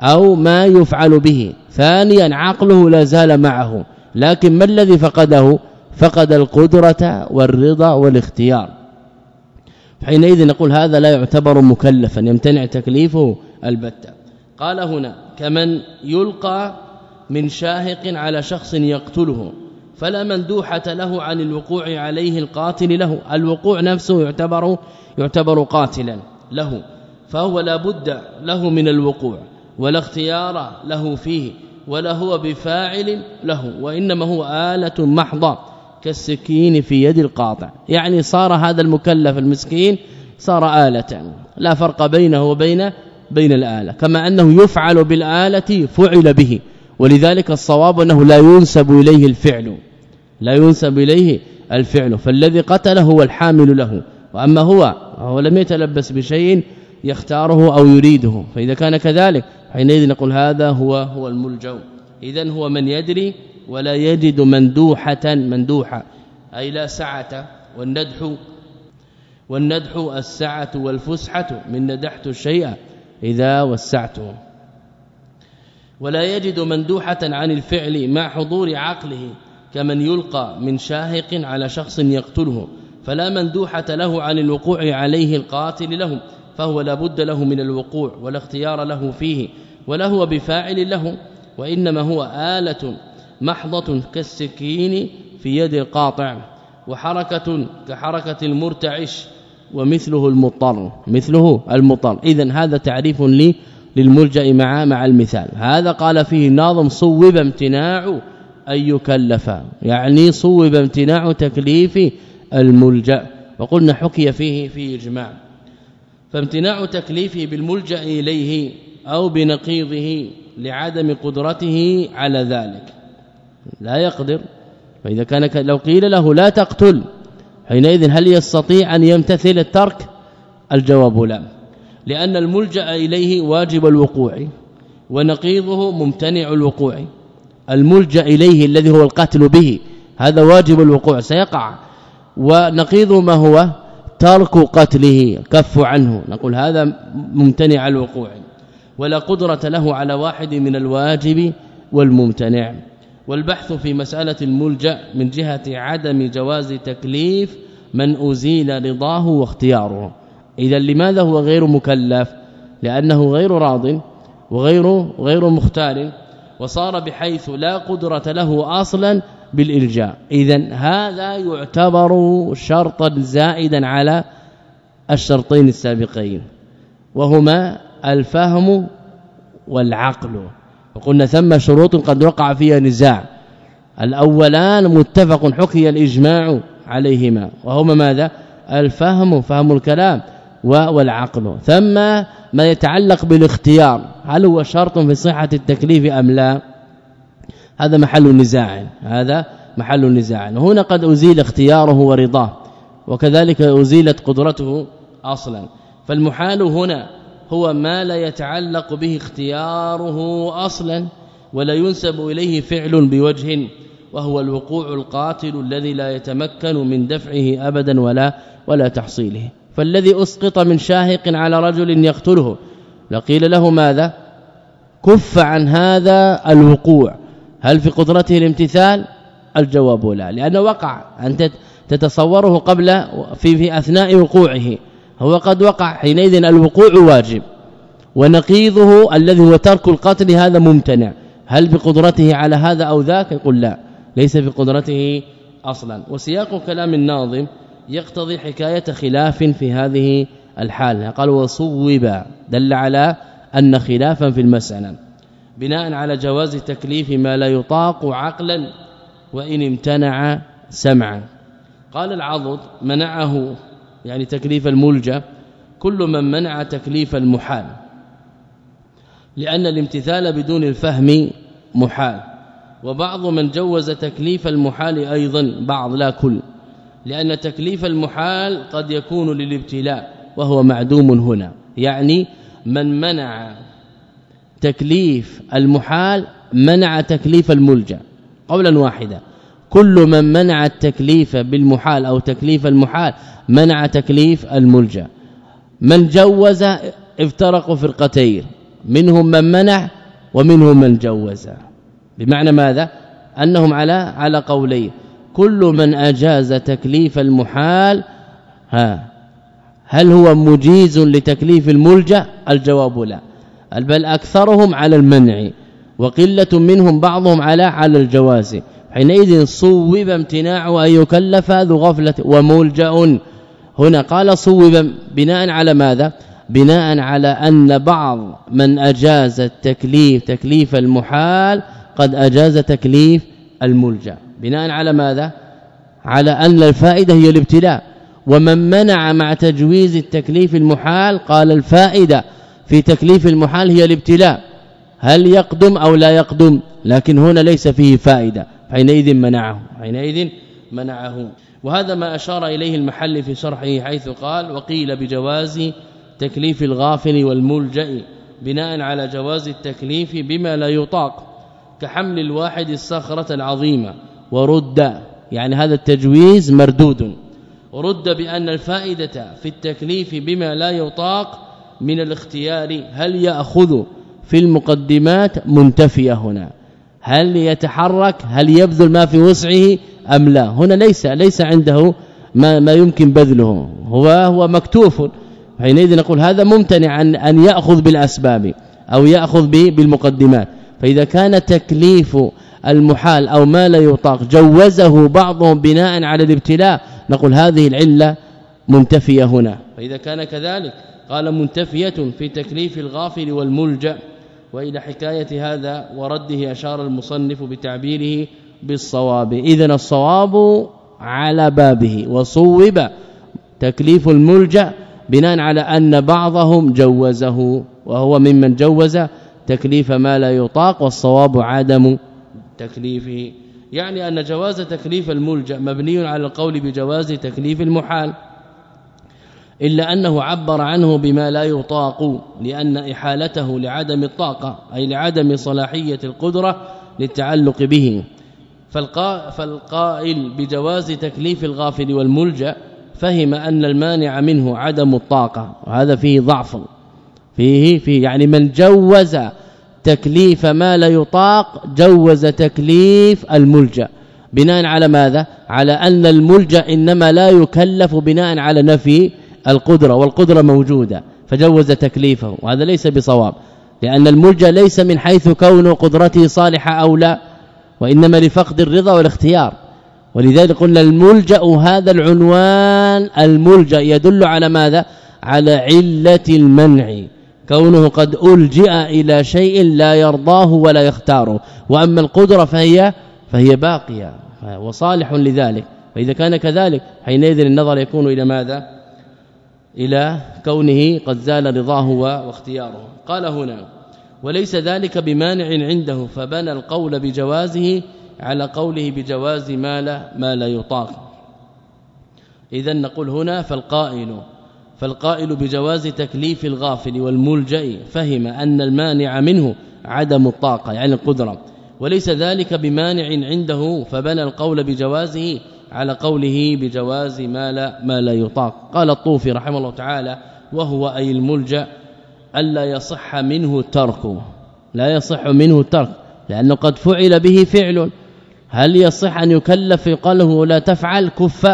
أو ما يفعل به. ثانيا عقله لا زال معه. لكن ما الذي فقده؟ فقد القدرة والرضا والاختيار. حينئذ نقول هذا لا يعتبر مكلفا يمتنع تكليفه البتة. قال هنا كمن يلقى من شاهق على شخص يقتله فلا مندوحة له عن الوقوع عليه القاتل له. الوقوع نفسه يعتبر يعتبر قاتلا له فهو لا بد له من الوقوع ولا اختيار له فيه ولا هو بفاعل له وإنما هو آلة محضة. كالسكين في يد القاطع. يعني صار هذا المكلف المسكين صار آلة. لا فرق بينه وبين بين الآلة. كما أنه يفعل بالآلة فعل به. ولذلك الصواب أنه لا ينسب إليه الفعل. لا ينسب إليه الفعل. فالذي قتله هو الحامل له. وأما هو هو لم يتلبس بشيء يختاره أو يريده. فإذا كان كذلك حينئذ نقول هذا هو هو الملجو اذا هو من يدري ولا يجد مندوحة مندوحة أي لا سعة والندح والندح السعة والفسحة من ندحت الشيء إذا وسعته ولا يجد مندوحة عن الفعل مع حضور عقله كمن يلقى من شاهق على شخص يقتله فلا مندوحة له عن الوقوع عليه القاتل له فهو لا بد له من الوقوع ولا اختيار له فيه ولا هو بفاعل له وإنما هو آلة محضة كالسكين في يد القاطع وحركة كحركة المرتعش ومثله المضطر مثله المضطر. اذا هذا تعريف لي للملجأ مع مع المثال. هذا قال فيه الناظم صوب امتناع أن يكلف. يعني صوب امتناع تكليف الملجأ. وقلنا حكي فيه في إجماع. فامتناع تكليفه بالملجأ إليه أو بنقيضه لعدم قدرته على ذلك. لا يقدر. فإذا كان لو قيل له لا تقتل حينئذ هل يستطيع أن يمتثل الترك؟ الجواب لا. لأن الملجأ إليه واجب الوقوع ونقيضه ممتنع الوقوع. الملجأ إليه الذي هو القتل به هذا واجب الوقوع سيقع. ونقيض ما هو؟ ترك قتله كف عنه. نقول هذا ممتنع الوقوع ولا قدرة له على واحد من الواجب والممتنع. والبحث في مسألة الملجأ من جهة عدم جواز تكليف من أزيل رضاه واختياره. إذا لماذا هو غير مكلف؟ لأنه غير راض وغير غير مختار وصار بحيث لا قدرة له أصلا بالإلجاء. إذا هذا يعتبر شرطا زائدا على الشرطين السابقين وهما الفهم والعقل. وقلنا ثم شروط قد وقع فيها نزاع. الأولان متفق حكي الإجماع عليهما وهما ماذا؟ الفهم فهم الكلام والعقل. ثم ما يتعلق بالاختيار هل هو شرط في صحة التكليف أم لا؟ هذا محل نزاع هذا محل نزاع. هنا قد أزيل اختياره ورضاه وكذلك أزيلت قدرته أصلا. فالمحال هنا هو ما لا يتعلق به اختياره أصلا ولا ينسب إليه فعل بوجه وهو الوقوع القاتل الذي لا يتمكن من دفعه ابدا ولا ولا تحصيله. فالذي أسقط من شاهق على رجل يقتله لقيل له ماذا؟ كف عن هذا الوقوع. هل في قدرته الامتثال؟ الجواب لا لأنه وقع. أنت تتصوره قبل في في أثناء وقوعه. هو قد وقع حينئذ الوقوع واجب ونقيضه الذي هو ترك القتل هذا ممتنع. هل بقدرته على هذا أو ذاك؟ يقول لا ليس بقدرته أصلا. وسياق كلام الناظم يقتضي حكاية خلاف في هذه الحال. قال وصوب دل على أن خلافا في المسألة بناء على جواز تكليف ما لا يطاق عقلا وإن امتنع سمعا. قال العضد منعه يعني تكليف الملجأ كل من منع تكليف المحال. لأن الامتثال بدون الفهم محال. وبعض من جوز تكليف المحال أيضا بعض لا كل. لأن تكليف المحال قد يكون للابتلاء وهو معدوم هنا. يعني من منع تكليف المحال منع تكليف الملجأ. قولا واحدا. كل من منع التكليف بالمحال أو تكليف المحال منع تكليف الملجأ. من جوز افترقوا فرقتين منهم من منع ومنهم من جوز. بمعنى ماذا؟ أنهم على على قولين. كل من أجاز تكليف المحال ها هل هو مجيز لتكليف الملجأ؟ الجواب لا. بل أكثرهم على المنع وقلة منهم بعضهم على على الجواز. حينئذ صوب امتناع أن يكلف ذو غفلة وملجا هنا قال صوب بناء على ماذا؟ بناء على أن بعض من أجاز التكليف تكليف المحال قد أجاز تكليف الملجا بناء على ماذا؟ على أن الفائدة هي الابتلاء. ومن منع مع تجويز التكليف المحال قال الفائدة في تكليف المحال هي الابتلاء. هل يقدم أو لا يقدم؟ لكن هنا ليس فيه فائدة. حينئذ منعه حينئذ منعه. وهذا ما أشار إليه المحل في شرحه حيث قال وقيل بجواز تكليف الغافل والملجئ بناء على جواز التكليف بما لا يطاق كحمل الواحد الصخرة العظيمة ورد يعني هذا التجويز مردود. ورد بأن الفائدة في التكليف بما لا يطاق من الاختيار هل يأخذ في المقدمات منتفية هنا. هل يتحرك؟ هل يبذل ما في وسعه أم لا؟ هنا ليس ليس عنده ما ما يمكن بذله. هو هو مكتوف. حينئذ نقول هذا ممتنع أن, أن يأخذ بالأسباب أو يأخذ بالمقدمات. فإذا كان تكليف المحال أو ما لا يطاق جوزه بعضهم بناء على الابتلاء نقول هذه العلة منتفية هنا. فإذا كان كذلك قال منتفية في تكليف الغافل والملجأ. وإلى حكاية هذا ورده أشار المصنف بتعبيره بالصواب. اذا الصواب على بابه وصوب تكليف الملجأ بناء على أن بعضهم جوزه وهو ممن جوز تكليف ما لا يطاق والصواب عدم تكليفه. يعني أن جواز تكليف الملجأ مبني على القول بجواز تكليف المحال. إلا أنه عبر عنه بما لا يطاق لأن إحالته لعدم الطاقة أي لعدم صلاحية القدرة للتعلق به. فالقائل بجواز تكليف الغافل والملجأ فهم أن المانع منه عدم الطاقة وهذا فيه ضعف. فيه فيه يعني من جوز تكليف ما لا يطاق جوز تكليف الملجأ. بناء على ماذا؟ على أن الملجأ إنما لا يكلف بناء على نفي القدرة والقدرة موجودة فجوز تكليفه وهذا ليس بصواب لأن الملجا ليس من حيث كون قدرته صالحة أو لا وإنما لفقد الرضا والاختيار. ولذلك قلنا الملجا هذا العنوان الملجا يدل على ماذا؟ على علة المنع. كونه قد ألجئ إلى شيء لا يرضاه ولا يختاره. وأما القدرة فهي فهي باقية وصالح لذلك. فإذا كان كذلك حينئذ النظر يكون إلى ماذا؟ إلى كونه قد زال رضاه واختياره. قال هنا وليس ذلك بمانع عنده فبنى القول بجوازه على قوله بجواز ما لا ما لا يطاق. اذا نقول هنا فالقائل فالقائل بجواز تكليف الغافل والملجئ فهم أن المانع منه عدم الطاقة يعني القدرة. وليس ذلك بمانع عنده فبنى القول بجوازه على قوله بجواز ما لا ما لا يطاق. قال الطوفي رحمه الله تعالى وهو أي الملجأ ألا يصح منه الترك. لا يصح منه الترك لأنه قد فعل به فعل. هل يصح أن يكلف؟ يقال لا تفعل كف.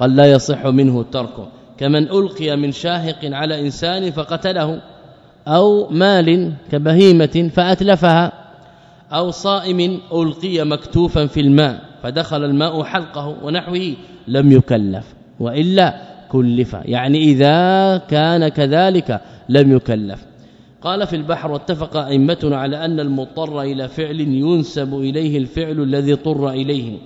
قال لا يصح منه الترك. كمن ألقي من شاهق على إنسان فقتله أو مال كبهيمة فأتلفها أو صائم ألقي مكتوفا في الماء. فدخل الماء حلقه ونحوه لم يكلف وإلا كلف يعني إذا كان كذلك لم يكلف. قال في البحر واتفق أئمتنا على أن المضطر إلى فعل ينسب إليه الفعل الذي اضطر إليه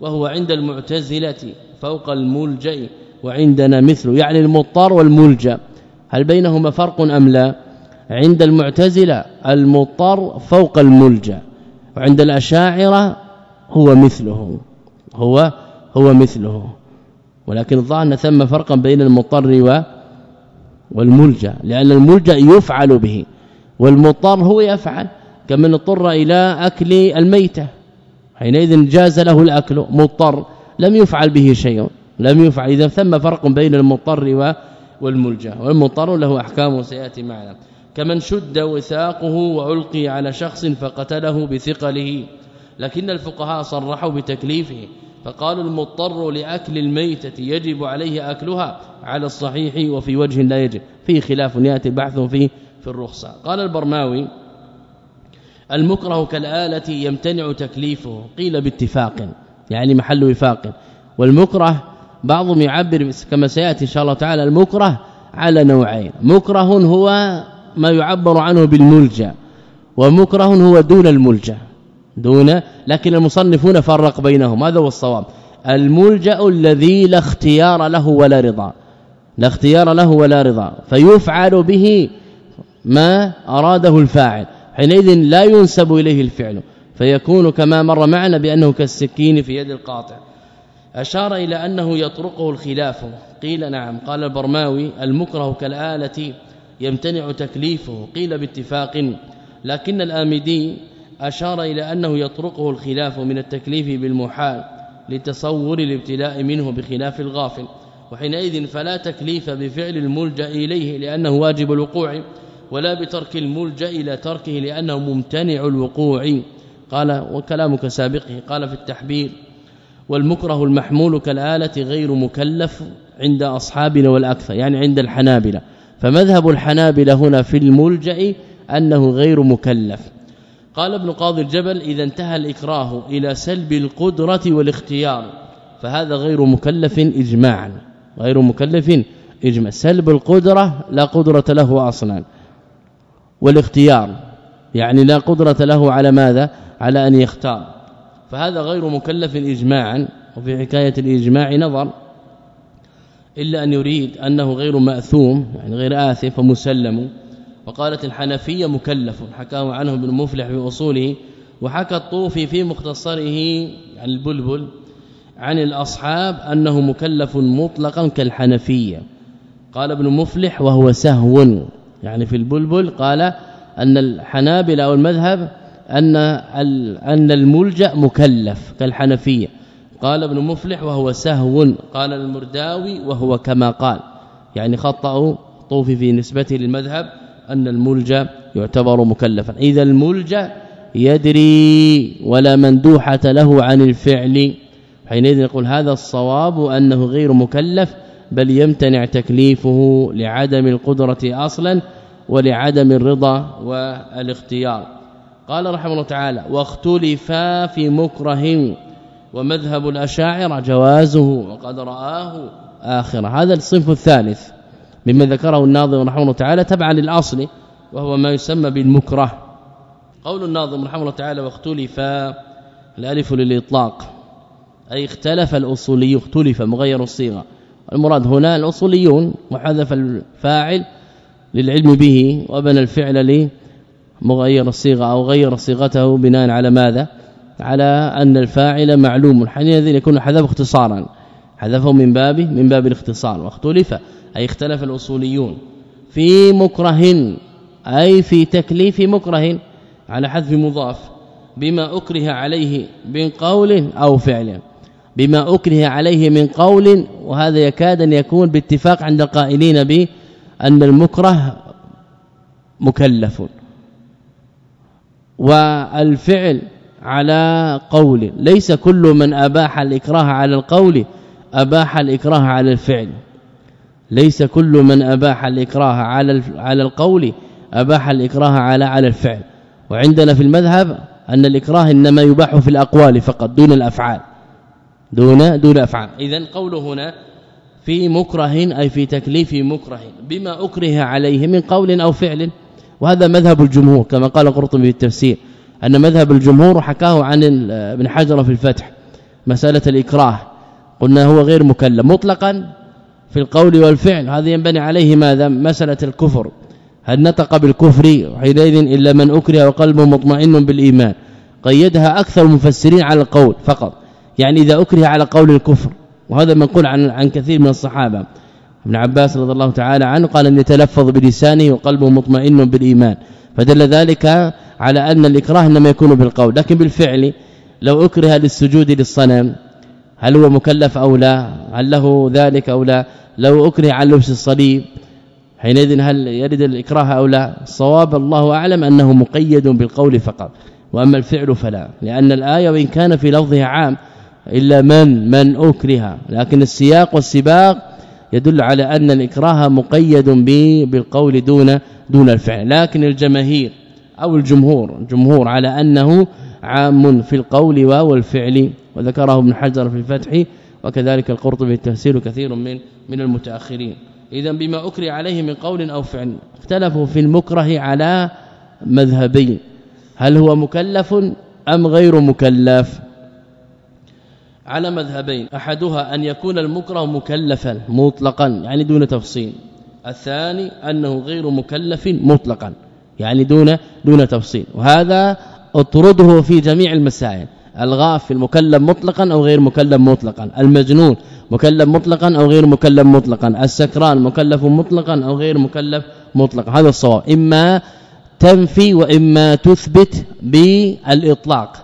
وهو عند المعتزلة فوق الملجأ وعندنا مثله يعني المضطر والملجأ. هل بينهما فرق أم لا؟ عند المعتزلة المضطر فوق الملجأ وعند الأشاعرة هو مثله. هو هو مثله. ولكن الظاهر ثم فرقا بين المضطر والملجأ لأن الملجأ يفعل به والمضطر هو يفعل كمن اضطر إلى أكل الميتة. حينئذ جاز له الأكل مضطر لم يفعل به شيء لم يفعل. إذا ثم فرق بين المضطر والملجأ. والمضطر له أحكام سياتي معنا. كمن شد وثاقه وألقي على شخص فقتله بثقله. لكن الفقهاء صرحوا بتكليفه فقالوا المضطر لأكل الميتة يجب عليه أكلها على الصحيح وفي وجه لا يجب في خلاف يأتي بحث فيه في الرخصة. قال البرماوي المكره كالآلة يمتنع تكليفه قيل باتفاق يعني محل وفاق. والمكره بعضهم يعبر كما سيأتي إن شاء الله تعالى المكره على نوعين مكره هو ما يعبر عنه بالملجأ ومكره هو دون الملجأ. دون لكن المصنفون فرق بينهم. هذا هو الصواب. الملجأ الذي لا اختيار له ولا رضا. لا اختيار له ولا رضا. فيفعل به ما أراده الفاعل. حينئذ لا ينسب إليه الفعل. فيكون كما مر معنا بأنه كالسكين في يد القاطع. أشار إلى أنه يطرقه الخلاف. قيل نعم. قال البرماوي المكره كالآلة يمتنع تكليفه. قيل باتفاق. لكن الآمدي أشار إلى أنه يطرقه الخلاف من التكليف بالمحال لتصور الابتلاء منه بخلاف الغافل وحينئذ فلا تكليف بفعل الملجأ إليه لأنه واجب الوقوع ولا بترك الملجأ إلى تركه لأنه ممتنع الوقوع. قال وكلامك سابقه قال في التحبير والمكره المحمول كالآلة غير مكلف عند أصحابنا والأكثر يعني عند الحنابلة. فمذهب الحنابلة هنا في الملجأ أنه غير مكلف. قال ابن قاضي الجبل إذا انتهى الإكراه إلى سلب القدرة والاختيار فهذا غير مكلف اجماعا غير مكلف اجماع سلب القدرة لا قدرة له أصلا والاختيار يعني لا قدرة له على ماذا؟ على أن يختار. فهذا غير مكلف اجماعا وفي حكاية الإجماع نظر إلا أن يريد أنه غير مأثوم يعني غير آثم فمسلم. وقالت الحنفية مكلف حكاه عنه ابن مفلح في أصوله وحكى الطوفي في مختصره عن البلبل عن الأصحاب أنه مكلف مطلقا كالحنفية. قال ابن مفلح وهو سهو يعني في البلبل قال أن الحنابلة أو المذهب أن أن الملجأ مكلف كالحنفية. قال ابن مفلح وهو سهو قال المرداوي وهو كما قال يعني خطأ طوفي في نسبته للمذهب أن الملجا يعتبر مكلفا. إذا الملجا يدري ولا مندوحة له عن الفعل. حينئذ نقول هذا الصواب أنه غير مكلف بل يمتنع تكليفه لعدم القدرة أصلا ولعدم الرضا والاختيار. قال رحمه الله تعالى واختلفا في مكره ومذهب الأشاعرة جوازه وقد رآه آخر. هذا الصنف الثالث. مما ذكره الناظم رحمه الله تعالى تبعا للأصل وهو ما يسمى بالمكره. قول الناظم رحمه الله تعالى واختلفا الألف للإطلاق. أي اختلف الأصولي اختلف مغير الصيغة. المراد هنا الأصوليون وحذف الفاعل للعلم به وبنى الفعل لمغير الصيغة أو غير صيغته بناء على ماذا؟ على أن الفاعل معلوم. حينئذ يكون حذف اختصارا. حذفه من باب من باب الاختصار. واختلف أي اختلف الأصوليون في مكره أي في تكليف مكره على حذف مضاف بما أكره عليه من قول أو فعل بما أكره عليه من قول وهذا يكاد أن يكون باتفاق عند القائلين به أن المكره مكلف. والفعل على قول ليس كل من أباح الإكراه على القول أباح الإكراه على الفعل. ليس كل من أباح الإكراه على على القول أباح الإكراه على على الفعل. وعندنا في المذهب أن الإكراه إنما يباح في الأقوال فقط دون الأفعال. دون دون أفعال. اذا قوله هنا في مكره أي في تكليف مكره بما أكره عليه من قول أو فعل. وهذا مذهب الجمهور كما قال قرطبي في التفسير. أن مذهب الجمهور حكاه عن ابن حجر في الفتح مسألة الإكراه. قلنا هو غير مكلف. مطلقا في القول والفعل. هذا ينبني عليه ماذا؟ مسألة الكفر. هل نطق بالكفر حينئذ إلا من أكره وقلبه مطمئن بالإيمان؟ قيدها أكثر المفسرين على القول فقط. يعني إذا أكره على قول الكفر. وهذا منقول عن عن كثير من الصحابة. ابن عباس رضي الله تعالى عنه قال ان يتلفظ بلسانه وقلبه مطمئن بالإيمان. فدل ذلك على أن الإكراه إنما يكون بالقول. لكن بالفعل لو أكره للسجود للصنم هل هو مكلف أو لا؟ هل له ذلك أو لا؟ لو اكره على لبس الصليب حينئذ هل يرد الإكراه أو لا؟ الصواب الله أعلم أنه مقيد بالقول فقط وأما الفعل فلا لأن الآية وإن كان في لفظها عام إلا من من أكره لكن السياق والسباق يدل على أن الإكراه مقيد بالقول دون دون الفعل لكن الجماهير أو الجمهور الجمهور على أنه عام في القول والفعل وذكره ابن حجر في الفتح وكذلك القرطبي التفسير كثير من من المتأخرين. إذا بما اكره عليه من قول أو فعل اختلفوا في المكره على مذهبين هل هو مكلف أم غير مكلف؟ على مذهبين. أحدها أن يكون المكره مكلفا مطلقا يعني دون تفصيل. الثاني أنه غير مكلف مطلقا يعني دون دون تفصيل. وهذا اطرده في جميع المسائل. الغافل مكلف مطلقا أو غير مكلف مطلقا. المجنون مكلف مطلقا أو غير مكلف مطلقا. السكران مكلف مطلقا أو غير مكلف مطلقا هذا الصواب. إما تنفي وإما تثبت بالإطلاق.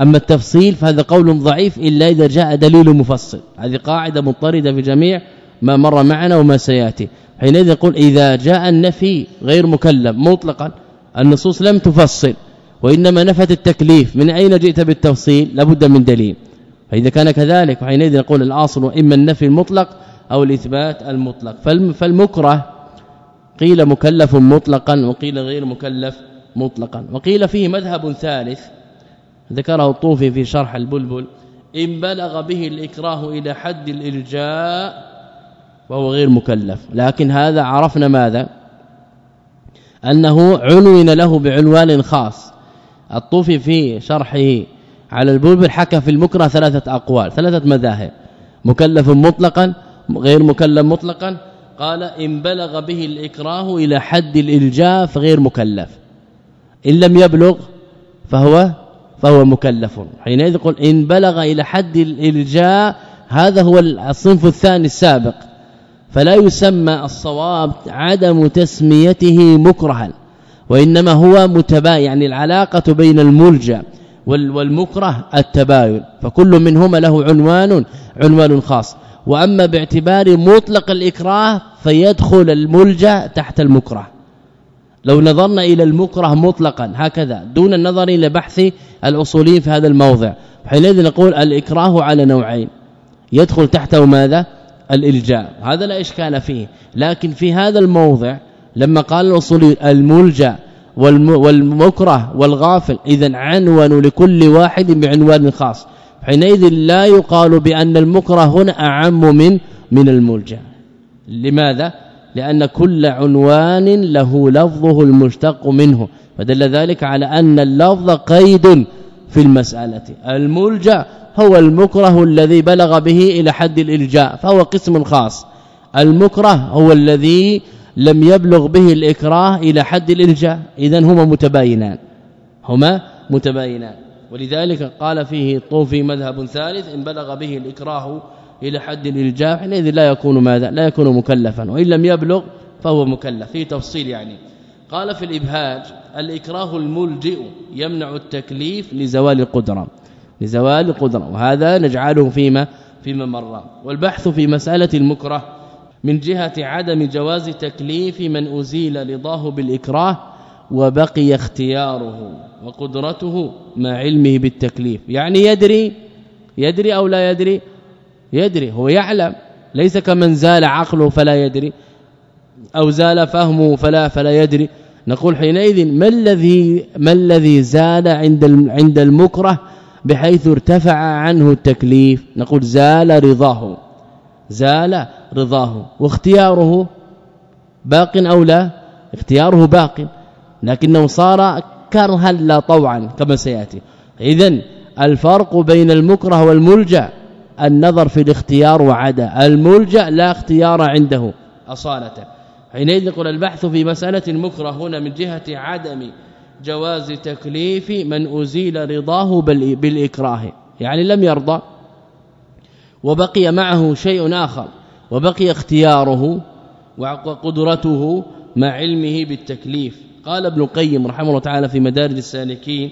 أما التفصيل فهذا قول ضعيف إلا إذا جاء دليل مفصل. هذه قاعدة مضطردة في جميع ما مر معنا وما سيأتي. حينئذ نقول إذا جاء النفي غير مكلف مطلقا النصوص لم تفصل. وإنما نفت التكليف من أين جئت بالتفصيل لابد من دليل. فإذا كان كذلك حينئذ نقول الاصل إما النفي المطلق أو الإثبات المطلق. فالمكره قيل مكلف مطلقا وقيل غير مكلف مطلقا. وقيل فيه مذهب ثالث ذكره الطوفي في شرح البلبل إن بلغ به الإكراه إلى حد الإلجاء وهو غير مكلف. لكن هذا عرفنا ماذا؟ أنه عنون له بعنوان خاص. الطوفي في شرحه على البلبل حكى في المكره ثلاثة أقوال ثلاثة مذاهب. مكلف مطلقا غير مكلف مطلقا. قال إن بلغ به الإكراه إلى حد الالجاء فغير مكلف. إن لم يبلغ فهو فهو مكلف. حينئذ يقول إن بلغ إلى حد الإلجاء هذا هو الصنف الثاني السابق. فلا يسمى الصواب عدم تسميته مكرها. وإنما هو متباين يعني العلاقة بين الملجأ والمكره التباين. فكل منهما له عنوان عنوان خاص. وأما باعتبار مطلق الإكراه فيدخل الملجأ تحت المكره. لو نظرنا إلى المكره مطلقا هكذا دون النظر إلى بحث الأصوليين في هذا الموضع حينئذ نقول الإكراه على نوعين. يدخل تحته ماذا؟ الإلجاء. هذا لا إشكال فيه. لكن في هذا الموضع لما قال الاصولي الملجأ والمكره والغافل اذا عنون لكل واحد بعنوان خاص. حينئذ لا يقال بأن المكره هنا أعم من من الملجأ. لماذا؟ لأن كل عنوان له لفظه المشتق منه فدل ذلك على أن اللفظ قيد في المسألة. الملجأ هو المكره الذي بلغ به إلى حد الإلجاء فهو قسم خاص. المكره هو الذي لم يبلغ به الإكراه إلى حد الالجاء اذا هما متباينان. هما متباينان. ولذلك قال فيه الطوفي مذهب ثالث إن بلغ به الإكراه إلى حد الالجاء حينئذ لا يكون ماذا؟ لا يكون مكلفا. وإن لم يبلغ فهو مكلف. في تفصيل يعني. قال في الإبهاج الإكراه الملجئ يمنع التكليف لزوال القدره لزوال القدره وهذا نجعله فيما فيما مر. والبحث في مسألة المكره من جهة عدم جواز تكليف من أزيل رضاه بالإكراه وبقي اختياره وقدرته مع علمه بالتكليف. يعني يدري يدري أو لا يدري؟ يدري هو يعلم. ليس كمن زال عقله فلا يدري أو زال فهمه فلا فلا يدري. نقول حينئذ ما الذي ما الذي زال عند عند المكره بحيث ارتفع عنه التكليف؟ نقول زال رضاه. زال رضاه واختياره باق أو لا؟ اختياره باق لكنه صار كرها لا طوعا كما سيأتي. اذا الفرق بين المكره والملجأ النظر في الاختيار وعدا الملجأ لا اختيار عنده أصالة. حينئذ نقول البحث في مسألة المكره هنا من جهة عدم جواز تكليف من أزيل رضاه بالإكراه يعني لم يرضى وبقي معه شيء آخر. وبقي اختياره وقدرته مع علمه بالتكليف. قال ابن القيم رحمه الله تعالى في مدارج السالكين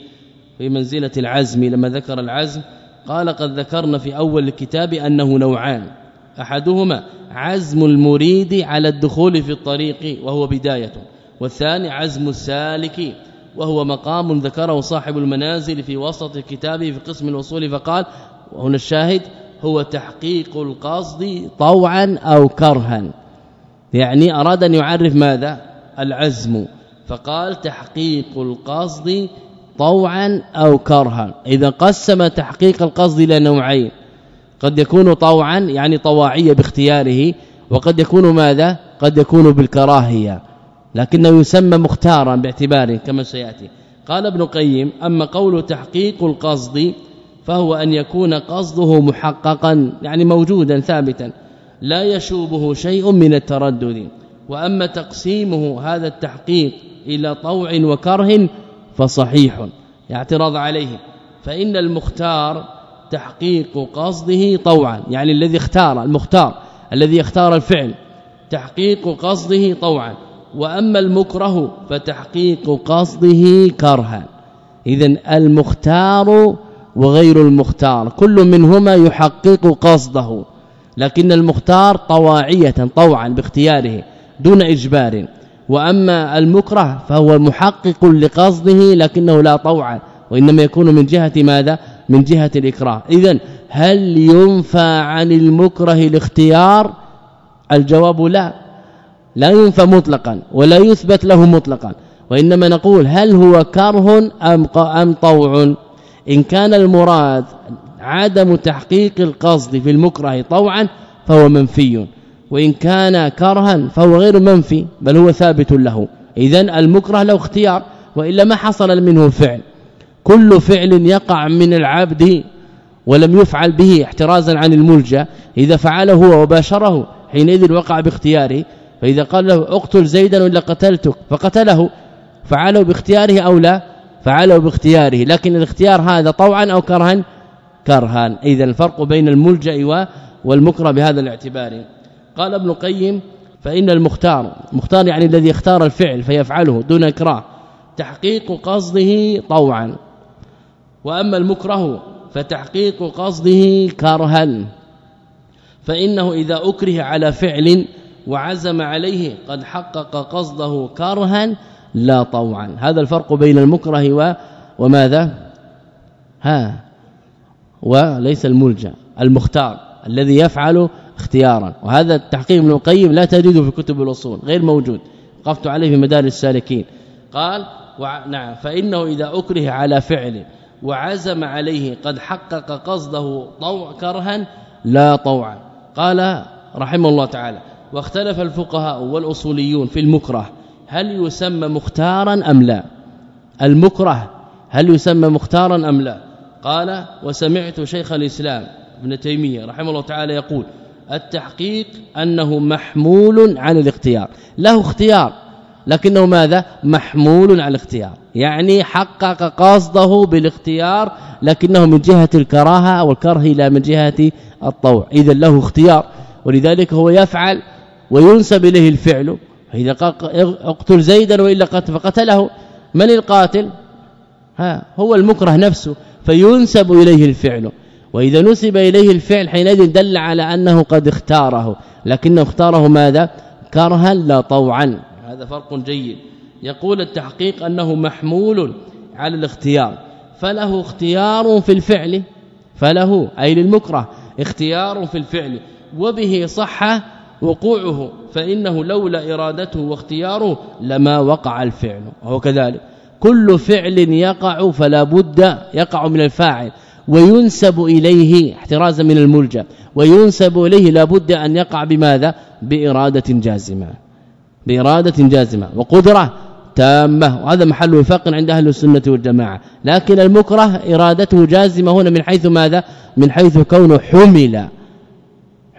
في منزلة العزم لما ذكر العزم قال قد ذكرنا في أول الكتاب أنه نوعان. أحدهما عزم المريد على الدخول في الطريق وهو بداية والثاني عزم السالك وهو مقام ذكره صاحب المنازل في وسط كتابه في قسم الوصول فقال وهنا الشاهد هو تحقيق القصد طوعا أو كرها. يعني أراد أن يعرف ماذا؟ العزم. فقال تحقيق القصد طوعا أو كرها. إذا قسم تحقيق القصد إلى نوعين. قد يكون طوعا يعني طواعيه باختياره وقد يكون ماذا؟ قد يكون بالكراهية. لكنه يسمى مختارا باعتباره كما سيأتي. قال ابن قيم أما قول تحقيق القصد فهو أن يكون قصده محققا يعني موجودا ثابتا. لا يشوبه شيء من التردد. وأما تقسيمه هذا التحقيق إلى طوع وكره فصحيح اعتراض عليه. فإن المختار تحقيق قصده طوعا يعني الذي اختار المختار الذي اختار الفعل تحقيق قصده طوعا. وأما المكره فتحقيق قصده كرها. اذا المختار وغير المختار. كل منهما يحقق قصده. لكن المختار طواعية طوعا باختياره دون إجبار. وأما المكره فهو محقق لقصده لكنه لا طوعا وإنما يكون من جهة ماذا؟ من جهة الإكراه. اذا هل ينفى عن المكره الاختيار؟ الجواب لا. لا ينفى مطلقا ولا يثبت له مطلقا. وإنما نقول هل هو كره أم أم طوع؟ إن كان المراد عدم تحقيق القصد في المكره طوعا فهو منفي. وإن كان كرها فهو غير منفي بل هو ثابت له. اذا المكره له اختيار وإلا ما حصل منه فعل. كل فعل يقع من العبد ولم يفعل به احترازا عن الملجأ إذا فعله هو وباشره حينئذ وقع باختياره. فإذا قال له اقتل زيدا ولا قتلتك فقتله. فعله باختياره أو لا؟ فعله باختياره لكن الاختيار هذا طوعا أو كرها؟ كرها. اذا الفرق بين الملجأ والمكره بهذا الاعتبار. قال ابن قيم فإن المختار مختار يعني الذي اختار الفعل فيفعله دون إكراه. تحقيق قصده طوعا. وأما المكره فتحقيق قصده كرها. فإنه إذا أكره على فعل وعزم عليه قد حقق قصده كرها لا طوعا. هذا الفرق بين المكره و وماذا؟ ها وليس الملجأ المختار الذي يفعل اختيارا. وهذا التحقيق ابن القيم لا تجده في كتب الأصول غير موجود. وقفت عليه في مدارس السالكين. قال نعم فإنه إذا أكره على فعل وعزم عليه قد حقق قصده طوع كرها لا طوعا. قال رحمه الله تعالى واختلف الفقهاء والأصوليون في المكره هل يسمى مختارا أم لا؟ المكره هل يسمى مختارا أم لا؟ قال وسمعت شيخ الإسلام ابن تيمية رحمه الله تعالى يقول التحقيق أنه محمول عن الاختيار. له اختيار لكنه ماذا؟ محمول على الاختيار. يعني حقق قصده بالاختيار لكنه من جهة الكراهة والكره إلى من جهة الطوع. اذا له اختيار ولذلك هو يفعل وينسب إليه الفعل فإذا اقتل زيدا وإلا قتل فقتله من القاتل؟ ها هو المكره نفسه فينسب إليه الفعل. وإذا نسب إليه الفعل حينئذ دل على أنه قد اختاره. لكنه اختاره ماذا؟ كرها لا طوعا. هذا فرق جيد. يقول التحقيق أنه محمول على الاختيار. فله اختيار في الفعل فله أي للمكره اختيار في الفعل. وبه صح وقوعه فإنه لولا إرادته واختياره لما وقع الفعل وهو كذلك. كل فعل يقع فلا بد يقع من الفاعل وينسب إليه احترازا من الملجأ وينسب إليه لا بد أن يقع بماذا؟ بإرادة جازمة بإرادة جازمة وقدرة تامة وهذا محل وفاق عند أهل السنة والجماعة. لكن المكره إرادته جازمة هنا من حيث ماذا؟ من حيث كونه حمل.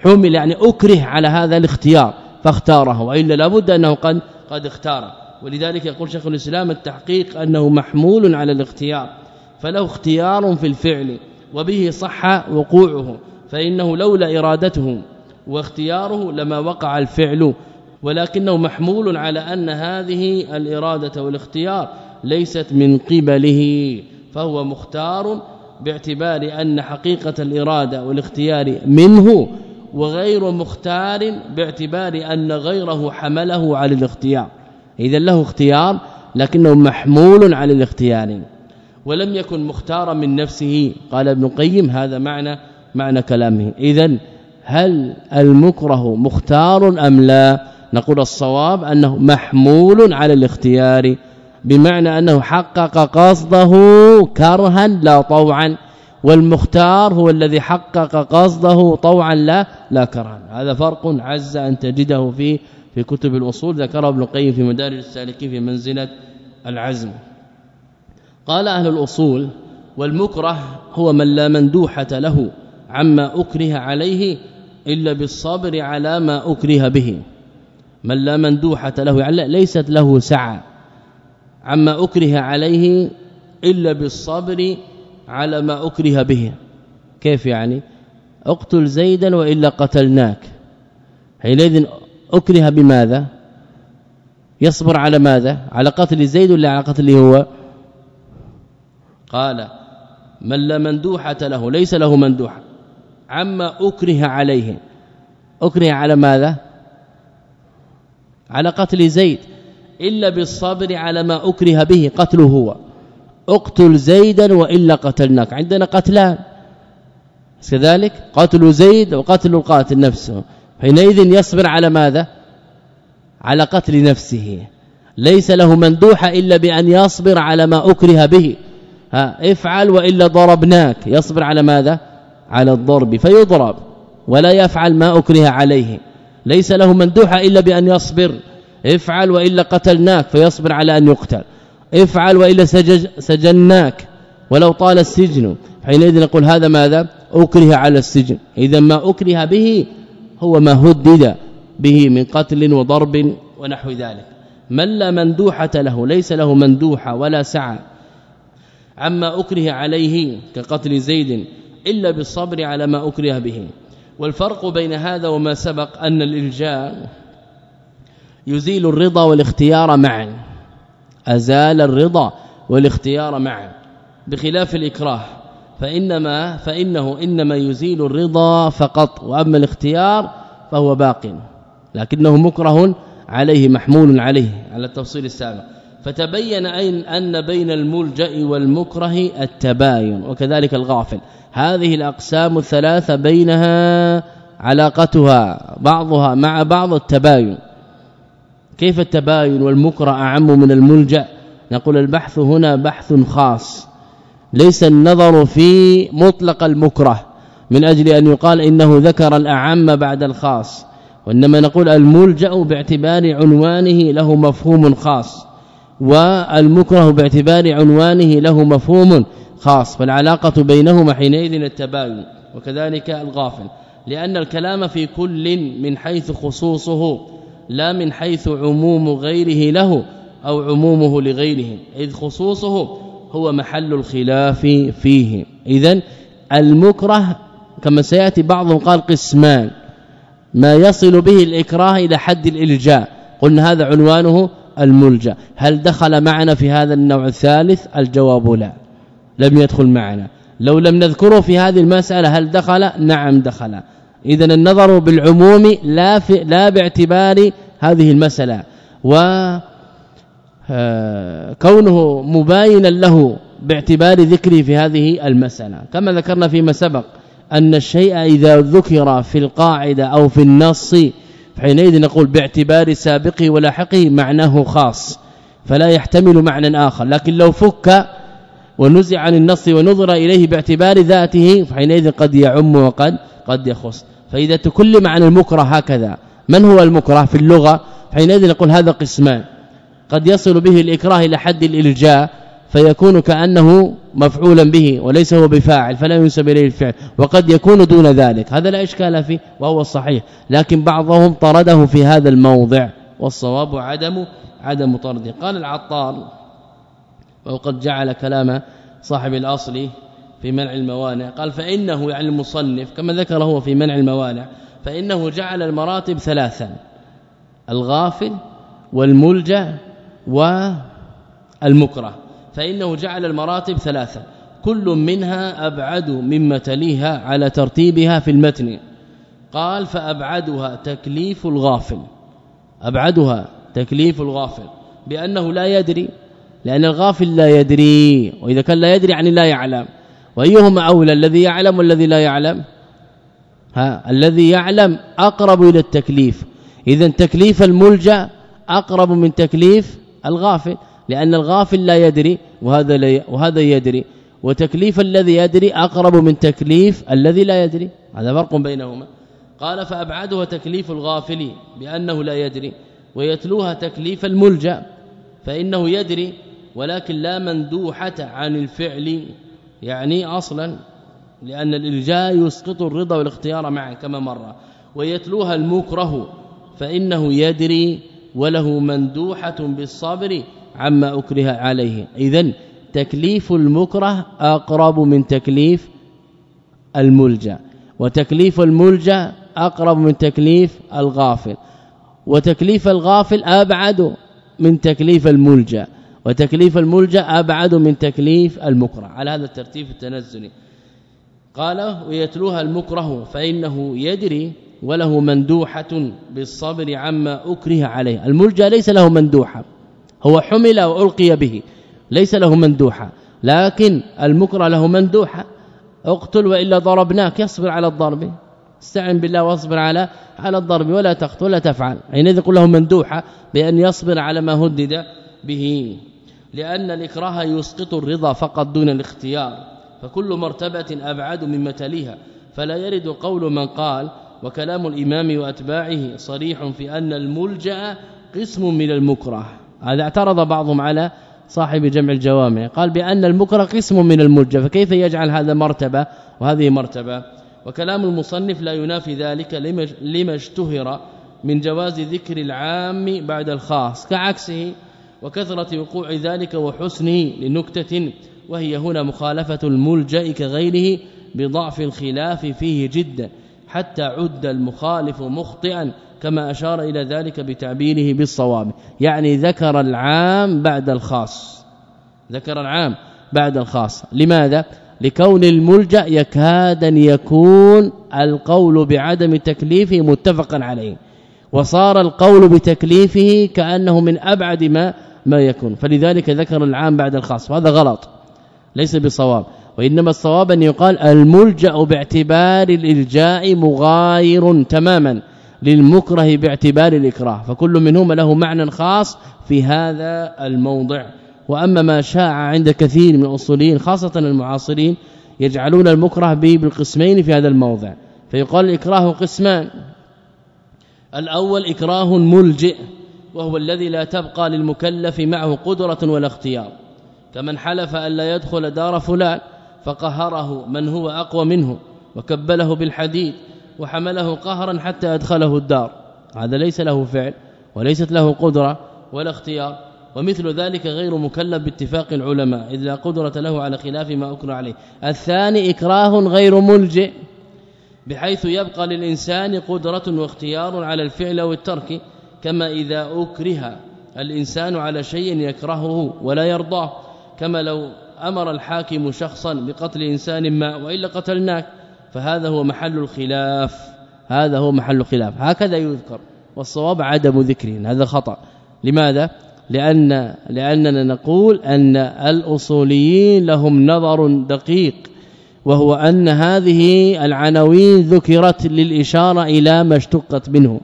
حمل يعني اكره على هذا الاختيار فاختاره وإلا لابد أنه قد قد اختار ولذلك يقول شيخ الإسلام التحقيق أنه محمول على الاختيار. فله اختيار في الفعل وبه صح وقوعه فإنه لولا إرادته واختياره لما وقع الفعل. ولكنه محمول على أن هذه الإرادة والاختيار ليست من قبله فهو مختار باعتبار أن حقيقة الإرادة والاختيار منه وغير مختار باعتبار أن غيره حمله على الاختيار. اذا له اختيار لكنه محمول على الاختيار. ولم يكن مختارا من نفسه. قال ابن قيم هذا معنى معنى كلامه. اذا هل المكره مختار أم لا؟ نقول الصواب أنه محمول على الاختيار بمعنى أنه حقق قصده كرها لا طوعا. والمختار هو الذي حقق قصده طوعا لا لا كرها هذا فرق عز أن تجده في في كتب الأصول. ذكره ابن القيم في مدارج السالكين في منزلة العزم. قال أهل الأصول والمكره هو من لا مندوحة له عما أكره عليه إلا بالصبر على ما أكره به. من لا مندوحة له يعني ليست له سعة عما أكره عليه إلا بالصبر على ما أكره به. كيف يعني؟ اقتل زيدا وإلا قتلناك. حينئذ أكره بماذا؟ يصبر على ماذا؟ على قتل زيد ولا على قتله هو؟ قال من لا مندوحة له ليس له مندوحة. عما أكره عليه. أكره على ماذا؟ على قتل زيد. إلا بالصبر على ما أكره به قتله هو. اقتل زيدا وإلا قتلناك. عندنا قتلان. كذلك؟ قتل زيد وقتل القاتل نفسه. حينئذ يصبر على ماذا؟ على قتل نفسه. ليس له مندوحة إلا بأن يصبر على ما أكره به. ها افعل وإلا ضربناك. يصبر على ماذا؟ على الضرب. فيضرب ولا يفعل ما أكره عليه. ليس له مندوحة إلا بأن يصبر. افعل وإلا قتلناك. فيصبر على أن يقتل. افعل وإلا سجناك ولو طال السجن. حينئذ نقول هذا ماذا؟ أكره على السجن. إذا ما أكره به هو ما هدد به من قتل وضرب ونحو ذلك. من لا مندوحة له ليس له مندوحة ولا سعه عما أكره عليه كقتل زيد إلا بالصبر على ما أكره به. والفرق بين هذا وما سبق أن الإلجاء يزيل الرضا والاختيار معا. أزال الرضا والاختيار معا بخلاف الإكراه فإنما فإنه إنما يزيل الرضا فقط وأما الاختيار فهو باق لكنه مكره عليه محمول عليه على التفصيل السابق. فتبين أن بين الملجأ والمكره التباين وكذلك الغافل. هذه الأقسام الثلاثة بينها علاقتها بعضها مع بعض التباين. كيف التباين والمكره أعم من الملجأ؟ نقول البحث هنا بحث خاص. ليس النظر في مطلق المكره من أجل أن يقال إنه ذكر الأعم بعد الخاص وإنما نقول الملجأ باعتبار عنوانه له مفهوم خاص والمكره باعتبار عنوانه له مفهوم خاص فالعلاقة بينهما حينئذ التباين وكذلك الغافل لأن الكلام في كل من حيث خصوصه لا من حيث عموم غيره له أو عمومه لغيره. إذ خصوصه هو محل الخلاف فيه. اذا المكره كما سيأتي بعضهم قال قسمان. ما يصل به الإكراه إلى حد الإلجاء. قلنا هذا عنوانه الملجأ. هل دخل معنا في هذا النوع الثالث؟ الجواب لا. لم يدخل معنا. لو لم نذكره في هذه المسألة هل دخل؟ نعم دخل. اذا النظر بالعموم لا في لا باعتبار هذه المسألة. و آه، كونه مباينا له باعتبار ذكره في هذه المسألة. كما ذكرنا فيما سبق أن الشيء إذا ذكر في القاعدة أو في النص حينئذ نقول باعتبار سابقه ولاحقه معناه خاص فلا يحتمل معنى آخر. لكن لو فك ونزع عن النص ونظر إليه باعتبار ذاته فحينئذ قد يعم وقد قد يخص. فإذا تكلم عن المكره هكذا من هو المكره في اللغة؟ حينئذ نقول هذا قسمان. قد يصل به الإكراه إلى حد الإلجاء فيكون كأنه مفعولا به وليس هو بفاعل فلا ينسب إليه الفعل وقد يكون دون ذلك. هذا لا إشكال فيه وهو الصحيح. لكن بعضهم طرده في هذا الموضع والصواب عدم عدم طرده. قال العطار وقد جعل كلام صاحب الأصل في منع الموانع. قال فإنه يعني المصنف كما ذكر هو في منع الموانع فإنه جعل المراتب ثلاثا الغافل والملجأ والمكره. فإنه جعل المراتب ثلاثة كل منها أبعد مما تليها على ترتيبها في المتن. قال فأبعدها تكليف الغافل. أبعدها تكليف الغافل. بأنه لا يدري لأن الغافل لا يدري. وإذا كان لا يدري يعني لا يعلم. وأيهما أولى الذي يعلم والذي لا يعلم؟ ها الذي يعلم أقرب إلى التكليف. إذا تكليف الملجأ أقرب من تكليف الغافل لأن الغافل لا يدري وهذا لا وهذا يدري. وتكليف الذي يدري أقرب من تكليف الذي لا يدري. هذا فرق بينهما. قال فأبعده تكليف الغافل بأنه لا يدري ويتلوها تكليف الملجأ فإنه يدري ولكن لا مندوحة عن الفعل يعني أصلا. لأن الإلجاء يسقط الرضا والاختيار معا كما مر ويتلوها المكره فإنه يدري وله مندوحة بالصبر عما أكره عليه. اذا تكليف المكره أقرب من تكليف الملجأ وتكليف الملجأ أقرب من تكليف الغافل وتكليف الغافل أبعد من تكليف الملجأ وتكليف الملجأ أبعد من تكليف المكره. على هذا الترتيب التنزلي. قال ويتلوها المكره فإنه يدري وله مندوحة بالصبر عما أكره عليه. الملجا ليس له مندوحة هو حمل وألقي به ليس له مندوحة. لكن المكره له مندوحة اقتل وإلا ضربناك يصبر على الضرب. استعن بالله واصبر على على الضرب ولا تقتل ولا تفعل. حينئذ يقول له مندوحة بأن يصبر على ما هدد به لأن الإكراه يسقط الرضا فقط دون الاختيار. فكل مرتبة أبعد مما تليها فلا يرد قول من قال وكلام الإمام وأتباعه صريح في أن الملجأ قسم من المكره. هذا اعترض بعضهم على صاحب جمع الجوامع قال بأن المكره قسم من الملجأ فكيف يجعل هذا مرتبة وهذه مرتبة؟ وكلام المصنف لا ينافي ذلك لما اشتهر من جواز ذكر العام بعد الخاص كعكسه وكثرة وقوع ذلك وحسنه لنكتة وهي هنا مخالفة الملجأ كغيره بضعف الخلاف فيه جدا حتى عد المخالف مخطئا كما أشار إلى ذلك بتعبيره بالصواب. يعني ذكر العام بعد الخاص. ذكر العام بعد الخاص. لماذا؟ لكون الملجأ يكاد أن يكون القول بعدم تكليفه متفقا عليه وصار القول بتكليفه كأنه من أبعد ما ما يكون. فلذلك ذكر العام بعد الخاص. وهذا غلط. ليس بصواب. وإنما الصواب أن يقال الملجأ باعتبار الإلجاء مغاير تماما للمكره باعتبار الإكراه. فكل منهما له معنى خاص في هذا الموضع. وأما ما شاع عند كثير من الأصوليين خاصة المعاصرين يجعلون المكره به بالقسمين في هذا الموضع. فيقال الإكراه قسمان. الأول إكراه ملجئ وهو الذي لا تبقى للمكلف معه قدرة ولا اختيار. كمن حلف أن لا يدخل دار فلان فقهره من هو أقوى منه وكبله بالحديد وحمله قهرا حتى أدخله الدار. هذا ليس له فعل وليست له قدرة ولا اختيار ومثل ذلك غير مكلف باتفاق العلماء إذ لا قدرة له على خلاف ما اكره عليه. الثاني إكراه غير ملجئ بحيث يبقى للإنسان قدرة واختيار على الفعل أو الترك كما إذا أكره الإنسان على شيء يكرهه ولا يرضاه. كما لو أمر الحاكم شخصا بقتل إنسان ما وإلا قتلناك فهذا هو محل الخلاف هذا هو محل الخلاف. هكذا يذكر والصواب عدم ذكره هذا خطأ. لماذا؟ لأن لأننا نقول أن الأصوليين لهم نظر دقيق وهو أن هذه العناوين ذكرت للإشارة إلى ما اشتقت منه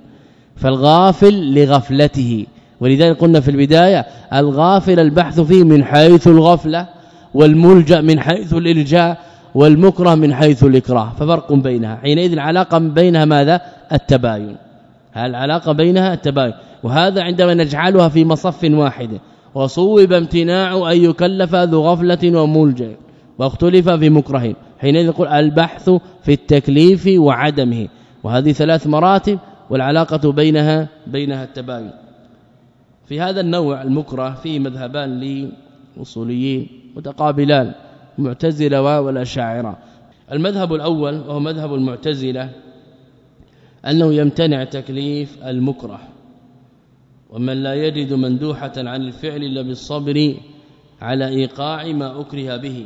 فالغافل لغفلته. ولذلك قلنا في البداية الغافل البحث فيه من حيث الغفلة والملجأ من حيث الإلجاء والمكره من حيث الإكراه ففرق بينها. حينئذ العلاقة بينها ماذا؟ التباين. العلاقة بينها؟ التباين. وهذا عندما نجعلها في مصف واحد وصوب امتناع أن يكلف ذو غفلة وملجأ واختلف في مكره حينئذ نقول البحث في التكليف وعدمه. وهذه ثلاث مراتب والعلاقة بينها بينها التباين. في هذا النوع المكره فيه مذهبان للاصوليين متقابلان المعتزله والاشاعره المذهب الأول وهو مذهب المعتزلة أنه يمتنع تكليف المكره ومن لا يجد مندوحة عن الفعل إلا بالصبر على إيقاع ما أكره به.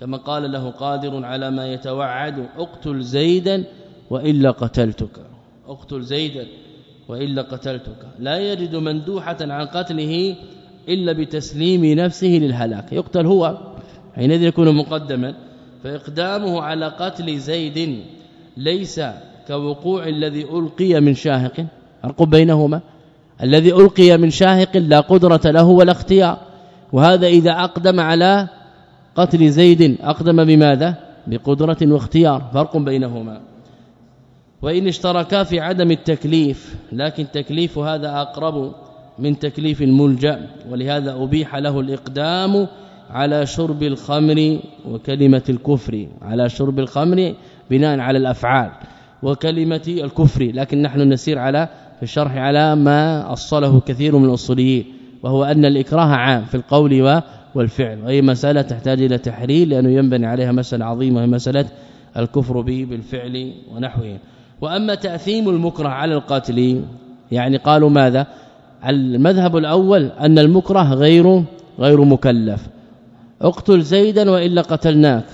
كما قال له قادر على ما يتوعد اقتل زيدا وإلا قتلتك. اقتل زيدا. وإلا قتلتك. لا يجد مندوحة عن قتله إلا بتسليم نفسه للهلاك. يقتل هو. حينئذ يكون مقدما. فإقدامه على قتل زيد ليس كوقوع الذي ألقي من شاهق. فرق بينهما. الذي ألقي من شاهق لا قدرة له ولا اختيار. وهذا إذا أقدم على قتل زيد أقدم بماذا؟ بقدرة واختيار. فرق بينهما. وإن اشتركا في عدم التكليف لكن تكليف هذا أقرب من تكليف الملجأ ولهذا أبيح له الإقدام على شرب الخمر وكلمة الكفر على شرب الخمر بناء على الأفعال وكلمة الكفر لكن نحن نسير على في الشرح على ما أصله كثير من الأصوليين وهو أن الإكراه عام في القول والفعل وهي مسألة تحتاج إلى تحرير لأنه ينبني عليها مسألة عظيمة وهي مسألة الكفر به بالفعل ونحوه. وأما تأثيم المكره على القاتل يعني قالوا ماذا؟ المذهب الأول أن المكره غير غير مكلف. اقتل زيدا وإلا قتلناك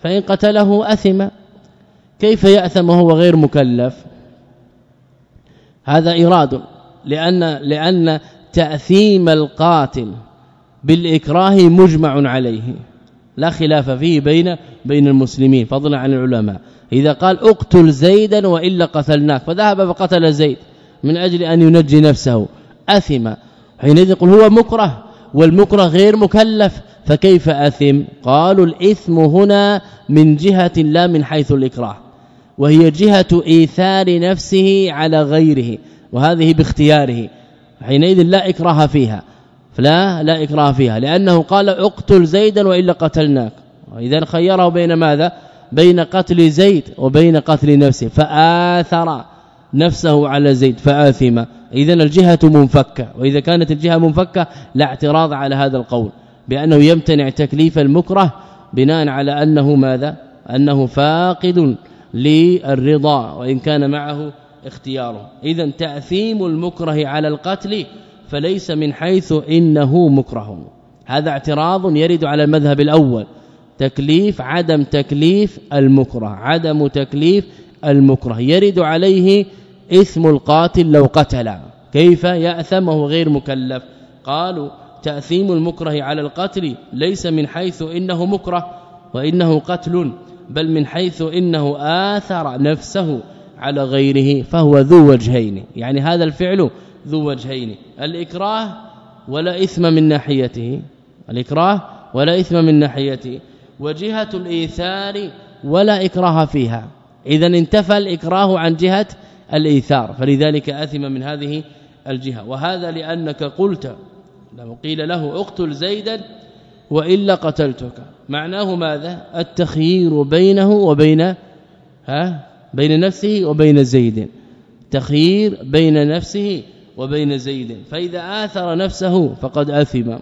فإن قتله أثم. كيف يأثم وهو غير مكلف؟ هذا إراد لأن لأن تأثيم القاتل بالإكراه مجمع عليه لا خلاف فيه بين بين المسلمين فضلا عن العلماء. إذا قال اقتل زيدا وإلا قتلناك فذهب فقتل زيد من أجل أن ينجي نفسه. أثم. حينئذ يقول هو مكره والمكره غير مكلف فكيف أثم؟ قالوا الإثم هنا من جهة لا من حيث الإكراه وهي جهة إيثار نفسه على غيره وهذه باختياره. حينئذ لا إكراه فيها. فلا لا إكراه فيها لأنه قال اقتل زيدا وإلا قتلناك. واذا خيره بين ماذا؟ بين قتل زيد وبين قتل نفسه فآثر نفسه على زيد فآثم. اذا الجهة منفكة وإذا كانت الجهة منفكة لا اعتراض على هذا القول بأنه يمتنع تكليف المكره بناء على أنه ماذا؟ أنه فاقد للرضا وإن كان معه اختياره. اذا تأثيم المكره على القتل فليس من حيث إنه مكره. هذا اعتراض يرد على المذهب الأول. تكليف عدم تكليف المكره عدم تكليف المكره. يرد عليه اسم القاتل لو قتل كيف يأثم؟ وهو غير مكلف. قالوا تأثيم المكره على القتل ليس من حيث إنه مكره وإنه قتل بل من حيث إنه آثر نفسه على غيره فهو ذو وجهين. يعني هذا الفعل ذو وجهين. الإكراه ولا إثم من ناحيته. الإكراه ولا إثم من ناحيته. وجهة الإيثار ولا إكراه فيها. اذا انتفى الإكراه عن جهة الإيثار فلذلك أثم من هذه الجهة. وهذا لأنك قلت لو قيل له اقتل زيدا وإلا قتلتك معناه ماذا؟ التخيير بينه وبين ها؟ بين نفسه وبين زيد. تخيير بين نفسه وبين زيد. فإذا آثر نفسه فقد أثم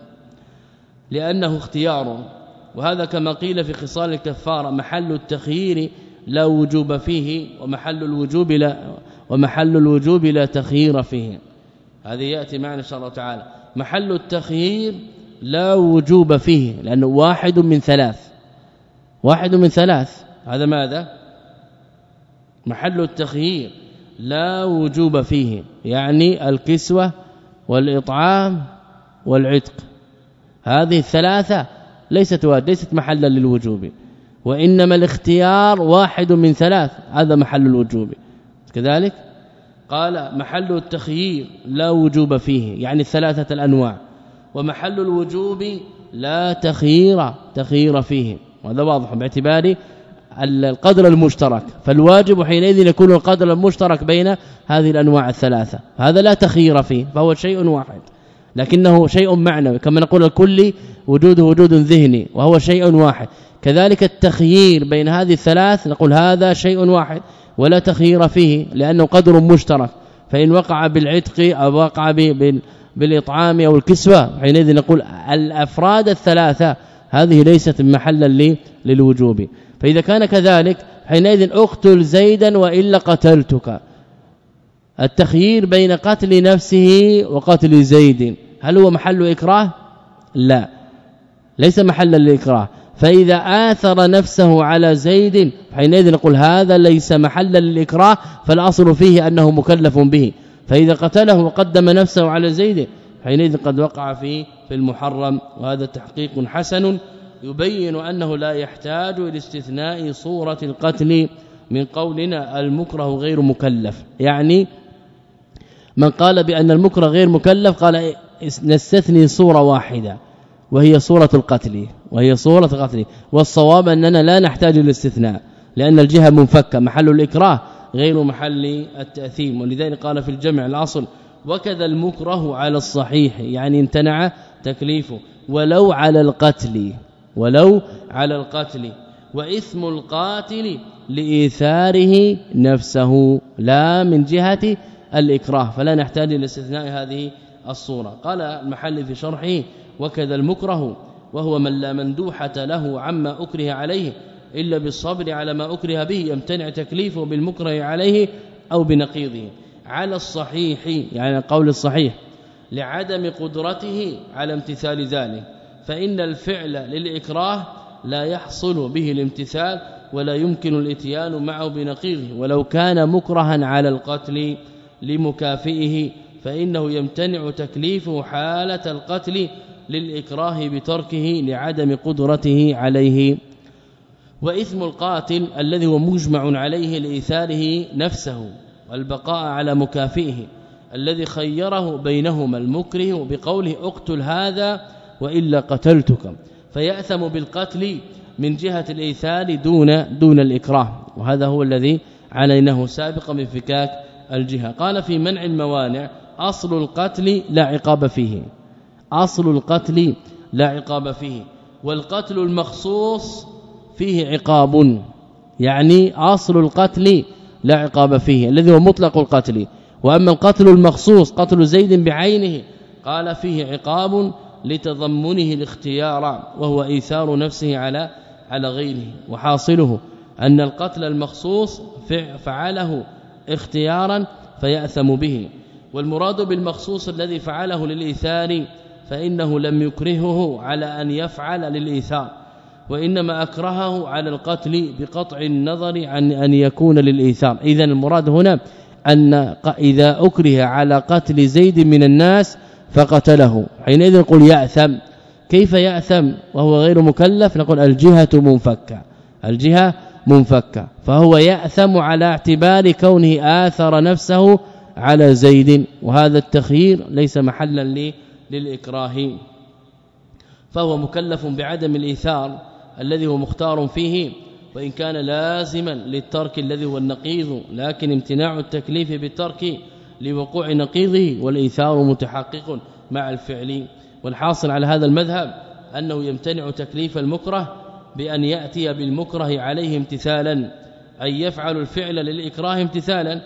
لأنه اختيار. وهذا كما قيل في خصال الكفارة محل التخيير لا وجوب فيه ومحل الوجوب لا ومحل الوجوب لا تخيير فيه. هذه يأتي معنا إن شاء الله تعالى. محل التخيير لا وجوب فيه لأنه واحد من ثلاث. واحد من ثلاث. هذا ماذا؟ محل التخيير لا وجوب فيه يعني الكسوة والإطعام والعتق. هذه الثلاثة ليست ليست محلا للوجوب. وإنما الاختيار واحد من ثلاث هذا محل الوجوب. كذلك قال محل التخيير لا وجوب فيه يعني الثلاثة الأنواع. ومحل الوجوب لا تخيير تخيير فيه. وهذا واضح باعتبار القدر المشترك. فالواجب حينئذ يكون القدر المشترك بين هذه الأنواع الثلاثة. هذا لا تخيير فيه فهو شيء واحد. لكنه شيء معنوي. كما نقول الكل وجوده وجود ذهني وهو شيء واحد. كذلك التخيير بين هذه الثلاث نقول هذا شيء واحد ولا تخيير فيه لأنه قدر مشترك. فإن وقع بالعتق أو وقع بالإطعام أو الكسوة حينئذ نقول الأفراد الثلاثة هذه ليست محلا للوجوب. فإذا كان كذلك حينئذ اقتل زيدا وإلا قتلتك. التخيير بين قتل نفسه وقتل زيد. هل هو محل إكراه؟ لا. ليس محلا للإكراه. فإذا آثر نفسه على زيد حينئذ نقول هذا ليس محلا للإكراه فالأصل فيه أنه مكلف به. فإذا قتله وقدم نفسه على زيد حينئذ قد وقع في في المحرم. وهذا تحقيق حسن يبين أنه لا يحتاج إلى استثناء صورة القتل من قولنا المكره غير مكلف. يعني من قال بأن المكره غير مكلف قال نستثني صورة واحدة وهي صورة القتل وهي صورة القتل. والصواب أننا لا نحتاج للاستثناء لأن الجهة منفكة. محل الإكراه غير محل التأثيم. ولذلك قال في الجمع الأصل وكذا المكره على الصحيح يعني امتنع تكليفه. ولو على القتل ولو على القتل. وإثم القاتل لإيثاره نفسه لا من جهة الإكراه. فلا نحتاج لاستثناء هذه الصورة. قال المحل في شرحه وكذا المكره وهو من لا مندوحة له عما أكره عليه إلا بالصبر على ما أكره به يمتنع تكليفه بالمكره عليه أو بنقيضه. على الصحيح يعني القول الصحيح لعدم قدرته على امتثال ذلك فإن الفعل للإكراه لا يحصل به الامتثال ولا يمكن الإتيان معه بنقيضه ولو كان مكرها على القتل لمكافئه فإنه يمتنع تكليفه حالة القتل للإكراه بتركه لعدم قدرته عليه. وإثم القاتل الذي هو مجمع عليه لإيثاره نفسه والبقاء على مكافئه الذي خيره بينهما المكره بقوله اقتل هذا وإلا قتلتك. فيأثم بالقتل من جهة الإيثار دون دون الإكراه. وهذا هو الذي عليناه سابقا من فكاك الجهة. قال في منع الموانع أصل القتل لا عقاب فيه. أصل القتل لا عقاب فيه. والقتل المخصوص فيه عقاب. يعني أصل القتل لا عقاب فيه الذي هو مطلق القتل. وأما القتل المخصوص قتل زيد بعينه قال فيه عقاب لتضمنه الاختيار وهو إيثار نفسه على على غيره. وحاصله أن القتل المخصوص فعله اختيارا فيأثم به. والمراد بالمخصوص الذي فعله للإيثار فإنه لم يكرهه على أن يفعل للإيثار وإنما أكرهه على القتل بقطع النظر عن أن يكون للإيثار. اذا المراد هنا أن إذا أكره على قتل زيد من الناس فقتله. حينئذ نقول يأثم. كيف يأثم؟ وهو غير مكلف؟ نقول الجهة منفكة. الجهة منفكة. فهو يأثم على اعتبار كونه آثر نفسه على زيد وهذا التخيير ليس محلا للاكراه فهو مكلف بعدم الإيثار الذي هو مختار فيه وإن كان لازما للترك الذي هو النقيض لكن امتناع التكليف بالترك لوقوع نقيضه والإيثار متحقق مع الفعل. والحاصل على هذا المذهب أنه يمتنع تكليف المكره بأن يأتي بالمكره عليه امتثالا أن يفعل الفعل للإكراه امتثالا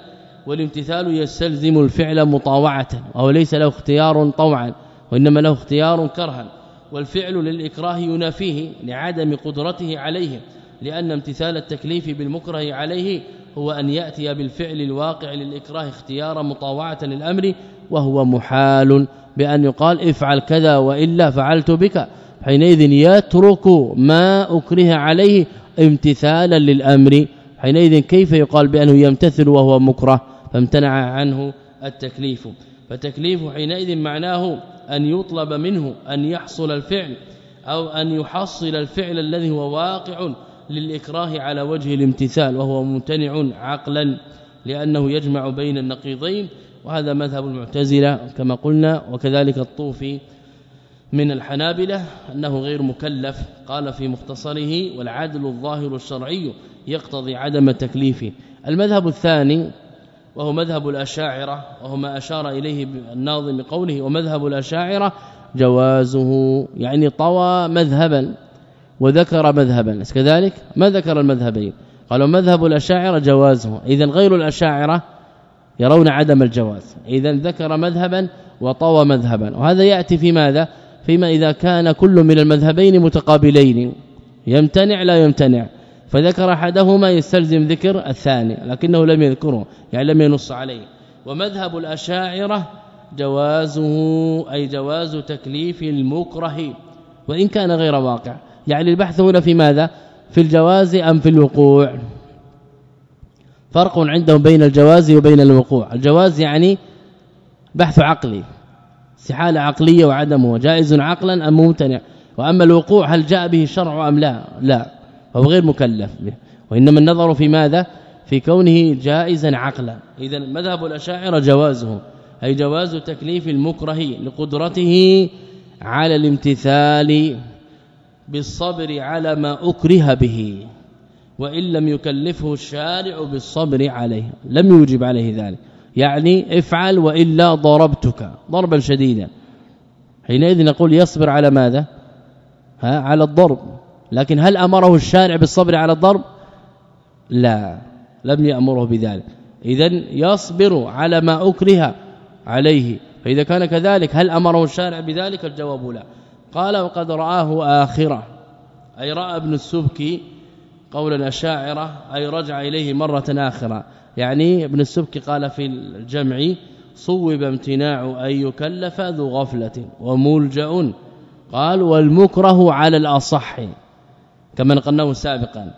والامتثال يستلزم الفعل مطاوعة وهو ليس له اختيار طوعا وإنما له اختيار كرها. والفعل للإكراه ينافيه لعدم قدرته عليه لأن امتثال التكليف بالمكره عليه هو أن يأتي بالفعل الواقع للإكراه اختيارا مطاوعة للأمر وهو محال بأن يقال افعل كذا وإلا فعلت بك. حينئذ يترك ما أكره عليه امتثالا للأمر. حينئذ كيف يقال بأنه يمتثل وهو مكره فامتنع عنه التكليف. فتكليف حينئذ معناه أن يطلب منه أن يحصل الفعل أو أن يحصل الفعل الذي هو واقع للإكراه على وجه الامتثال وهو ممتنع عقلا لأنه يجمع بين النقيضين وهذا مذهب المعتزلة كما قلنا وكذلك الطوفي من الحنابلة أنه غير مكلف. قال في مختصره والعدل الظاهر الشرعي يقتضي عدم تكليفه. المذهب الثاني وهو مذهب الأشاعرة وهو ما أشار إليه الناظم بقوله ومذهب الأشاعرة جوازه يعني طوى مذهبا وذكر مذهبا. كذلك؟ ما ذكر المذهبين؟ قالوا مذهب الأشاعرة جوازه. اذا غير الأشاعرة يرون عدم الجواز. اذا ذكر مذهبا وطوى مذهبا. وهذا يأتي في ماذا؟ فيما إذا كان كل من المذهبين متقابلين. يمتنع لا يمتنع. فذكر أحدهما يستلزم ذكر الثاني لكنه لم يذكره يعني لم ينص عليه. ومذهب الأشاعرة جوازه أي جواز تكليف المكره وإن كان غير واقع. يعني البحث هنا في ماذا؟ في الجواز أم في الوقوع؟ فرق عندهم بين الجواز وبين الوقوع. الجواز يعني بحث عقلي. استحالة عقلية وعدمه جائز عقلا أم ممتنع؟ وأما الوقوع هل جاء به الشرع أم لا؟ لا فهو غير مكلف به. وإنما النظر في ماذا؟ في كونه جائزا عقلا. اذا مذهب الأشاعرة جوازه أي جواز تكليف المكره لقدرته على الامتثال بالصبر على ما أكره به وإن لم يكلفه الشارع بالصبر عليه لم يوجب عليه ذلك. يعني افعل وإلا ضربتك ضربا شديدا. حينئذ نقول يصبر على ماذا؟ ها على الضرب. لكن هل أمره الشارع بالصبر على الضرب؟ لا لم يأمره بذلك. اذا يصبر على ما أكره عليه. فإذا كان كذلك هل أمره الشارع بذلك؟ الجواب لا. قال وقد رآه آخرة. أي رأى ابن السبكي قول الاشاعره أي رجع إليه مرة آخرة. يعني ابن السبكي قال في الجمع صوب امتناع أن يكلف ذو غفلة وملجا قال والمكره على الأصح كما نقلناه سابقا.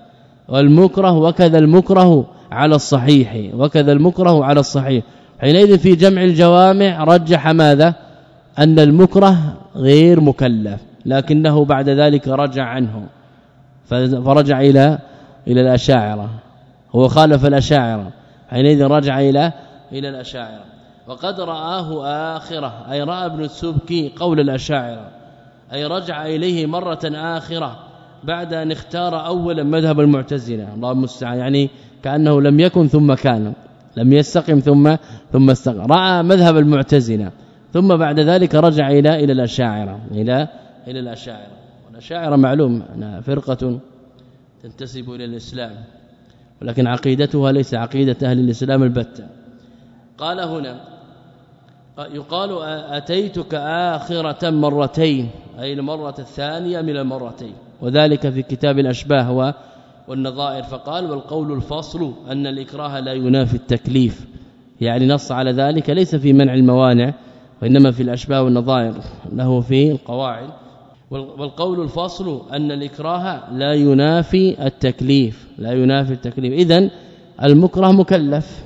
والمكره وكذا المكره على الصحيح وكذا المكره على الصحيح. حينئذ في جمع الجوامع رجح ماذا؟ أن المكره غير مكلف لكنه بعد ذلك رجع عنه. فرجع إلى إلى الأشاعرة. هو خالف الأشاعرة. حينئذ رجع إلى إلى الأشاعرة. وقد رآه آخرة. أي رأى ابن السبكي قول الأشاعرة. أي رجع إليه مرة آخرة بعد أن اختار اولا مذهب المعتزلة. الله المستعان يعني كأنه لم يكن ثم كان. لم يستقم ثم ثم استقم. رأى مذهب المعتزلة. ثم بعد ذلك رجع إلى إلى الأشاعرة. إلى إلى الأشاعرة. والأشاعرة معلوم أنها فرقة تنتسب إلى الإسلام. ولكن عقيدتها ليس عقيدة أهل الإسلام البتة. قال هنا يقال أتيتك آخرة مرتين أي المرة الثانية من المرتين وذلك في كتاب الأشباه والنظائر. فقال والقول الفصل أن الإكراه لا ينافي التكليف. يعني نص على ذلك ليس في منع الموانع وإنما في الأشباه والنظائر له في القواعد. والقول الفصل أن الإكراه لا ينافي التكليف لا ينافي التكليف. اذا المكره مكلف.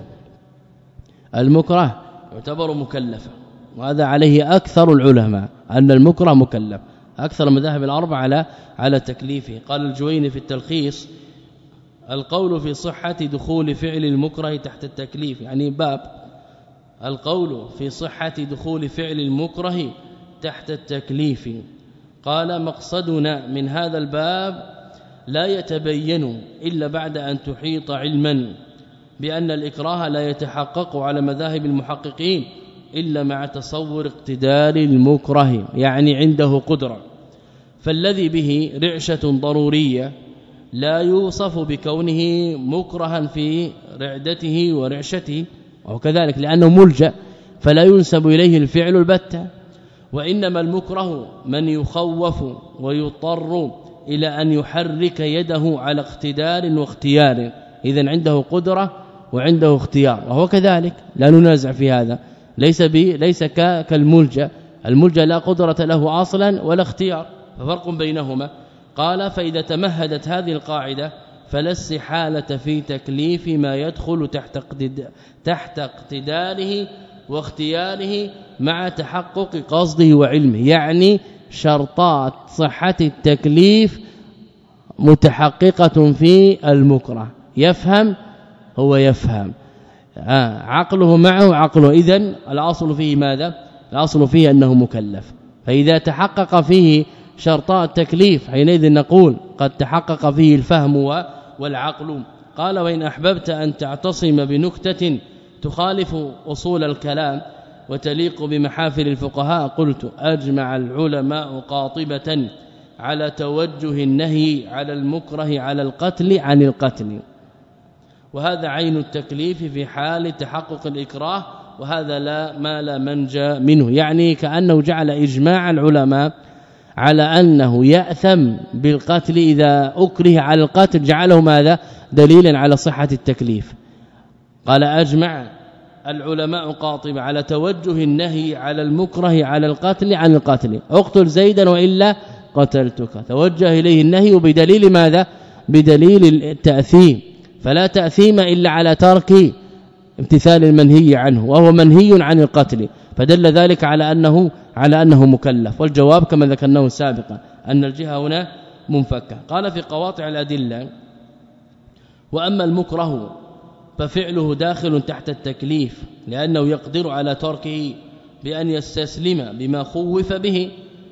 المكره يعتبر مكلفا وهذا عليه أكثر العلماء أن المكره مكلف. أكثر المذاهب الأربعة على على تكليفه قال الجويني في التلخيص القول في صحة دخول فعل المكره تحت التكليف يعني باب. القول في صحة دخول فعل المكره تحت التكليف. قال مقصدنا من هذا الباب لا يتبين إلا بعد أن تحيط علما بأن الإكراه لا يتحقق على مذاهب المحققين إلا مع تصور اقتدار المكره يعني عنده قدرة. فالذي به رعشة ضرورية لا يوصف بكونه مكرها في رعدته ورعشته وكذلك لأنه ملجأ فلا ينسب إليه الفعل البتة. وإنما المكره من يخوف ويضطر إلى أن يحرك يده على اقتدار واختيار. اذا عنده قدرة وعنده اختيار وهو كذلك لا ننازع في هذا. ليس بي ليس كالملجأ. الملجأ لا قدرة له أصلا ولا اختيار. ففرق بينهما. قال فإذا تمهدت هذه القاعدة فلا استحالة في تكليف ما يدخل تحت تحت اقتداره واختياره مع تحقق قصده وعلمه. يعني شرطات صحة التكليف متحققة في المكره. يفهم؟ هو يفهم. آه عقله معه عقله اذا الأصل فيه ماذا؟ الأصل فيه أنه مكلف. فإذا تحقق فيه شرطاء التكليف حينئذ نقول قد تحقق فيه الفهم والعقل. قال وإن أحببت أن تعتصم بنكتة تخالف أصول الكلام وتليق بمحافل الفقهاء قلت أجمع العلماء قاطبة على توجه النهي على المكره على القتل عن القتل. وهذا عين التكليف في حال تحقق الإكراه وهذا لا ما لا منجى منه. يعني كأنه جعل إجماع العلماء على أنه يأثم بالقتل إذا أكره على القتل. جعله ماذا؟ دليلا على صحة التكليف. قال أجمع العلماء قاطبه على توجه النهي على المكره على القتل عن القتل. اقتل زيدا وإلا قتلتك. توجه إليه النهي بدليل ماذا؟ بدليل التأثيم. فلا تأثيم إلا على ترك امتثال المنهي عنه وهو منهي عن القتل. فدل ذلك على أنه على أنه مكلف. والجواب كما ذكرناه سابقا أن الجهة هنا منفكة. قال في قواطع الأدلة وأما المكره ففعله داخل تحت التكليف لأنه يقدر على تركه بأن يستسلم بما خوف به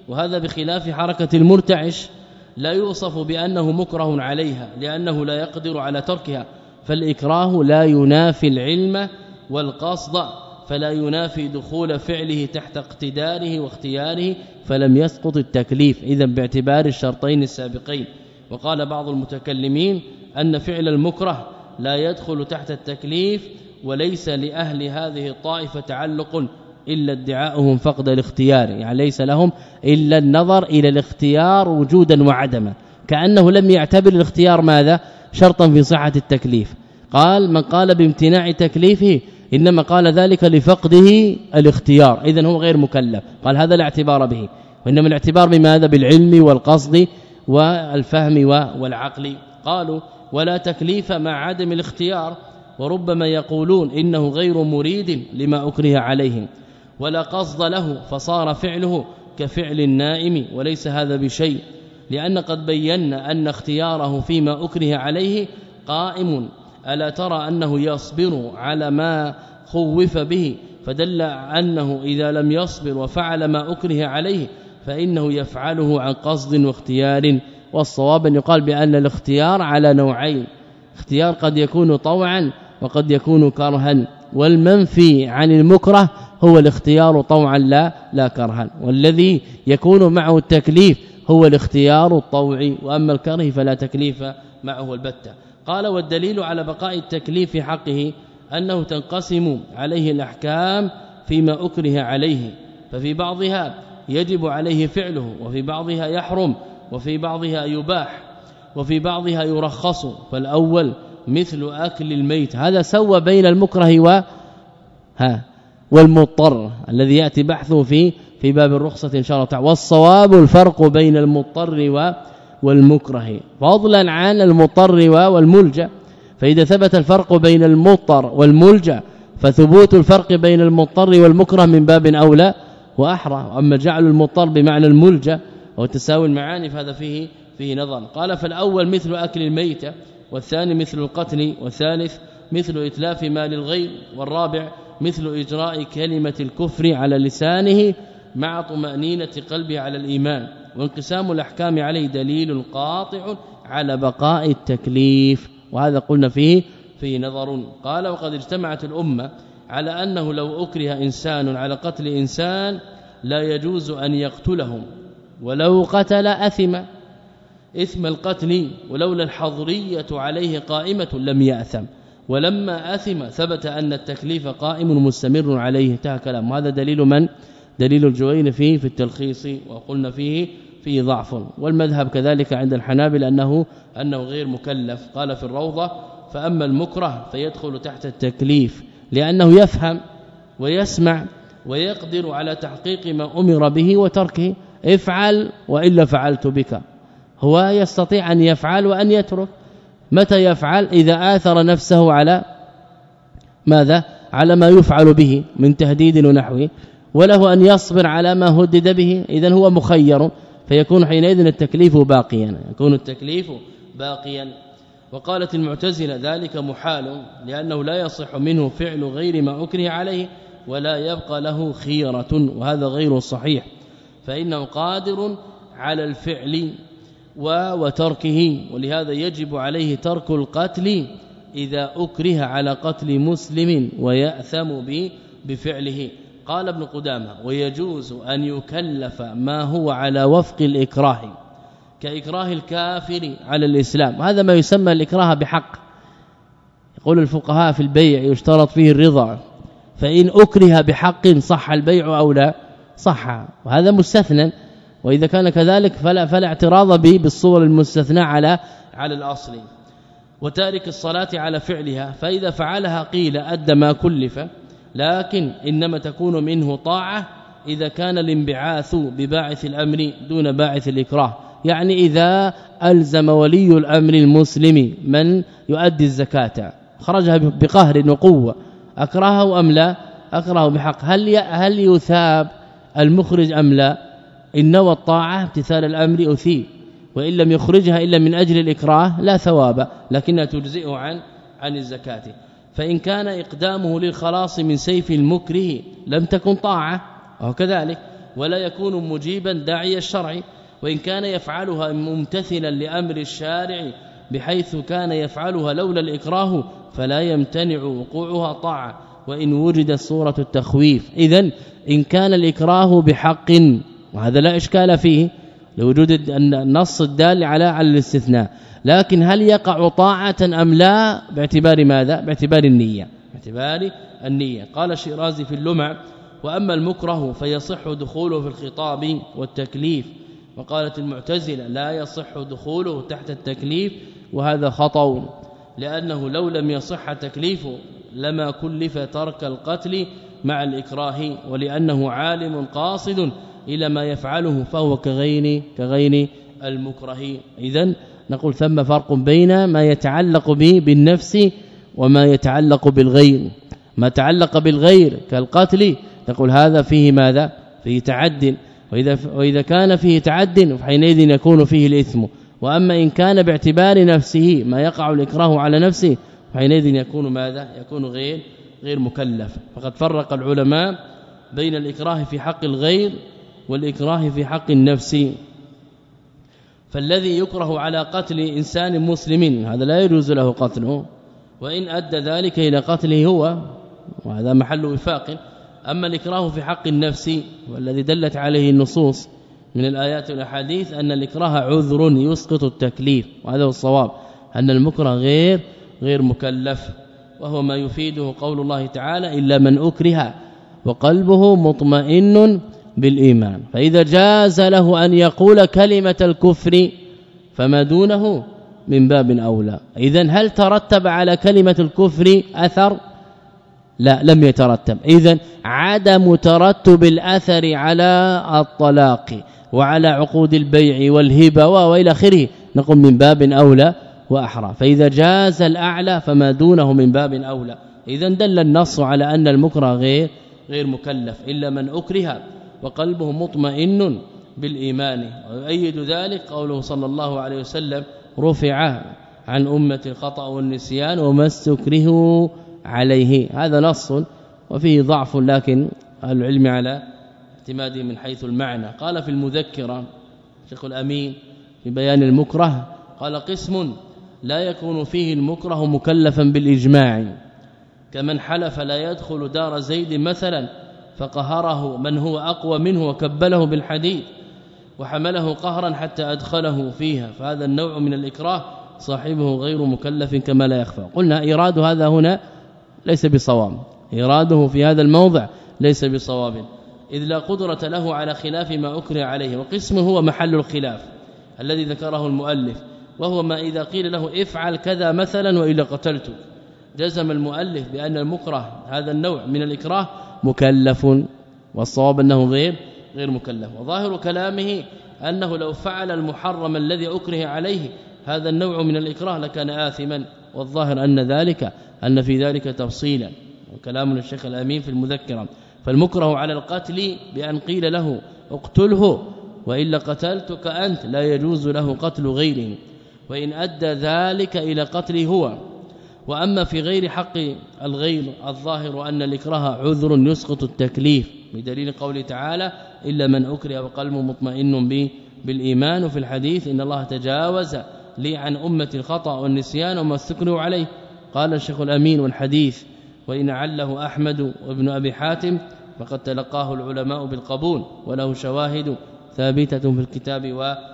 وهذا بخلاف حركة المرتعش لا يوصف بأنه مكره عليها لأنه لا يقدر على تركها فالإكراه لا ينافي العلم والقصد فلا ينافي دخول فعله تحت اقتداره واختياره فلم يسقط التكليف. اذا باعتبار الشرطين السابقين. وقال بعض المتكلمين أن فعل المكره لا يدخل تحت التكليف وليس لأهل هذه الطائفة تعلق إلا ادعاؤهم فقد الاختيار. يعني ليس لهم إلا النظر إلى الاختيار وجودا وعدما. كأنه لم يعتبر الاختيار ماذا؟ شرطا في صحة التكليف. قال من قال بامتناع تكليفه إنما قال ذلك لفقده الاختيار. اذا هو غير مكلف. قال هذا الاعتبار به. وإنما الاعتبار بماذا؟ بالعلم والقصد والفهم والعقل. قالوا ولا تكليف مع عدم الاختيار وربما يقولون إنه غير مريد لما أكره عليه ولا قصد له فصار فعله كفعل النائم وليس هذا بشيء لأن قد بينا أن اختياره فيما أكره عليه قائم ألا ترى أنه يصبر على ما خوف به فدل أنه إذا لم يصبر وفعل ما أكره عليه فإنه يفعله عن قصد واختيار. والصواب أن يقال بأن الاختيار على نوعين. اختيار قد يكون طوعا وقد يكون كرها والمنفي عن المكره هو الاختيار طوعا لا لا كرها. والذي يكون معه التكليف هو الاختيار الطوعي وأما الكره فلا تكليف معه البتة. قال والدليل على بقاء التكليف في حقه أنه تنقسم عليه الأحكام فيما أكره عليه ففي بعضها يجب عليه فعله وفي بعضها يحرم وفي بعضها يباح وفي بعضها يرخص فالأول مثل أكل الميت. هذا سوى بين المكره و ها والمضطر الذي يأتي بحثه في في باب الرخصة إن شاء الله تعالى. والصواب الفرق بين المضطر والمكره. فضلا عن المضطر والملجأ فإذا ثبت الفرق بين المضطر والملجأ فثبوت الفرق بين المضطر والمكره من باب أولى وأحرى. اما جعل المضطر بمعنى الملجأ وتساوي المعاني فهذا فيه فيه نظر. قال فالأول مثل أكل الميتة والثاني مثل القتل والثالث مثل إتلاف مال الغير والرابع مثل إجراء كلمة الكفر على لسانه مع طمأنينة قلبه على الإيمان. وانقسام الأحكام عليه دليل قاطع على بقاء التكليف. وهذا قلنا فيه في نظر. قال وقد اجتمعت الأمة على أنه لو أكره إنسان على قتل إنسان لا يجوز أن يقتلهم. ولو قتل أثم إثم القتل ولولا الحظرية عليه قائمة لم يأثم. ولما أثم ثبت أن التكليف قائم مستمر عليه انتهى كلام هذا دليل من؟ دليل الجوين فيه في التلخيص وقلنا فيه فيه ضعف. والمذهب كذلك عند الحنابل أنه أنه غير مكلف. قال في الروضة فأما المكره فيدخل تحت التكليف لأنه يفهم ويسمع ويقدر على تحقيق ما أمر به وتركه. افعل وإلا فعلت بك. هو يستطيع أن يفعل وأن يترك. متى يفعل؟ إذا آثر نفسه على ماذا؟ على ما يفعل به من تهديد ونحوه. وله أن يصبر على ما هدد به. اذا هو مخير. فيكون حينئذ التكليف باقيا. يكون التكليف باقيا. وقالت المعتزلة ذلك محال لأنه لا يصح منه فعل غير ما أكره عليه ولا يبقى له خيرة وهذا غير صحيح. فإنه قادر على الفعل وتركه ولهذا يجب عليه ترك القتل إذا أكره على قتل مسلم ويأثم بفعله. قال ابن قدامة ويجوز أن يكلف ما هو على وفق الإكراه كإكراه الكافر على الإسلام. هذا ما يسمى الإكراه بحق. يقول الفقهاء في البيع يشترط فيه الرضا فإن أكره بحق صح البيع أو لا؟ صح وهذا مستثنى وإذا كان كذلك فلا فلا اعتراض به بالصور المستثنى على على الأصل. وتارك الصلاة على فعلها فإذا فعلها قيل أدى ما كلف لكن إنما تكون منه طاعة إذا كان الانبعاث بباعث الأمر دون باعث الإكراه. يعني إذا ألزم ولي الأمر المسلم من يؤدي الزكاة. خرجها بقهر وقوة. أكرهه أم لا؟ أكرهه بحق. هل هل يثاب المخرج أم لا؟ إن نوى الطاعة امتثال الأمر أثيب وإن لم يخرجها إلا من أجل الإكراه لا ثواب لكنها تجزئه عن عن الزكاة. فإن كان إقدامه للخلاص من سيف المكره لم تكن طاعة وكذلك ولا يكون مجيبا داعي الشرع. وإن كان يفعلها ممتثلا لأمر الشارع بحيث كان يفعلها لولا الإكراه فلا يمتنع وقوعها طاعة. وإن وجد صورة التخويف اذا إن كان الإكراه بحق وهذا لا إشكال فيه لوجود النص الدال على على الاستثناء. لكن هل يقع طاعة أم لا؟ باعتبار ماذا؟ باعتبار النية. باعتبار النية. قال الشيرازي في اللمع وأما المكره فيصح دخوله في الخطاب والتكليف. وقالت المعتزلة لا يصح دخوله تحت التكليف وهذا خطأ لأنه لو لم يصح تكليفه لما كلف ترك القتل مع الإكراه ولأنه عالم قاصد إلى ما يفعله فهو كغير كغير المكره. إذا نقول ثم فرق بين ما يتعلق به بالنفس وما يتعلق بالغير. ما تعلق بالغير كالقتل نقول هذا فيه ماذا؟ فيه تعد. وإذا وإذا كان فيه تعد فحينئذ يكون فيه الإثم. وأما إن كان باعتبار نفسه ما يقع الإكراه على نفسه حينئذ يكون ماذا؟ يكون غير غير مكلف. فقد فرق العلماء بين الإكراه في حق الغير والإكراه في حق النفس. فالذي يكره على قتل إنسان مسلم هذا لا يجوز له قتله. وإن أدى ذلك إلى قتله هو وهذا محل وفاق. أما الإكراه في حق النفس والذي دلت عليه النصوص من الآيات والأحاديث أن الإكراه عذر يسقط التكليف. وهذا هو الصواب أن المكره غير غير مكلف. وهو ما يفيده قول الله تعالى إلا من أكره وقلبه مطمئن بالإيمان. فإذا جاز له أن يقول كلمة الكفر فما دونه من باب أولى. اذا هل ترتب على كلمة الكفر أثر؟ لا لم يترتب. اذا عدم ترتب الأثر على الطلاق وعلى عقود البيع والهبة وإلى آخره. نقول من باب أولى وأحرى. فإذا جاز الأعلى فما دونه من باب أولى. اذا دل النص على أن المكره غير غير مكلف إلا من أكره وقلبه مطمئن بالإيمان. ويؤيد ذلك قوله صلى الله عليه وسلم رفع عن أمة الخطأ والنسيان وما استكرهوا عليه. هذا نص وفيه ضعف لكن العلم على اعتماده من حيث المعنى. قال في المذكرة شيخ الأمين في بيان المكره قال قسم لا يكون فيه المكره مكلفا بالإجماع. كمن حلف لا يدخل دار زيد مثلا فقهره من هو أقوى منه وكبله بالحديد وحمله قهرا حتى أدخله فيها. فهذا النوع من الإكراه صاحبه غير مكلف كما لا يخفى. قلنا إيراد هذا هنا ليس بصواب. اراده في هذا الموضع ليس بصواب. إذ لا قدرة له على خلاف ما أكره عليه. وقسمه هو محل الخلاف الذي ذكره المؤلف. وهو ما إذا قيل له افعل كذا مثلا وإلا قتلتك جزم المؤلف بأن المكره هذا النوع من الإكراه مكلف والصواب أنه غير غير مكلف. وظاهر كلامه أنه لو فعل المحرم الذي أكره عليه هذا النوع من الإكراه لكان آثما. والظاهر أن ذلك أن في ذلك تفصيلا. وكلام الشيخ الأمين في المذكرة. فالمكره على القتل بأن قيل له اقتله وإلا قتلتك أنت لا يجوز له قتل غيره. وإن أدى ذلك إلى قتله هو. وأما في غير حق الغير الظاهر أن الإكراه عذر يسقط التكليف بدليل قوله تعالى إلا من أكره وقلبه مطمئن به بالإيمان. وفي الحديث إن الله تجاوز لي عن أمة الخطأ والنسيان وما استكروا عليه. قال الشيخ الأمين والحديث وإن عله أحمد وابن أبي حاتم فقد تلقاه العلماء بالقبول وله شواهد ثابتة في الكتاب والسنة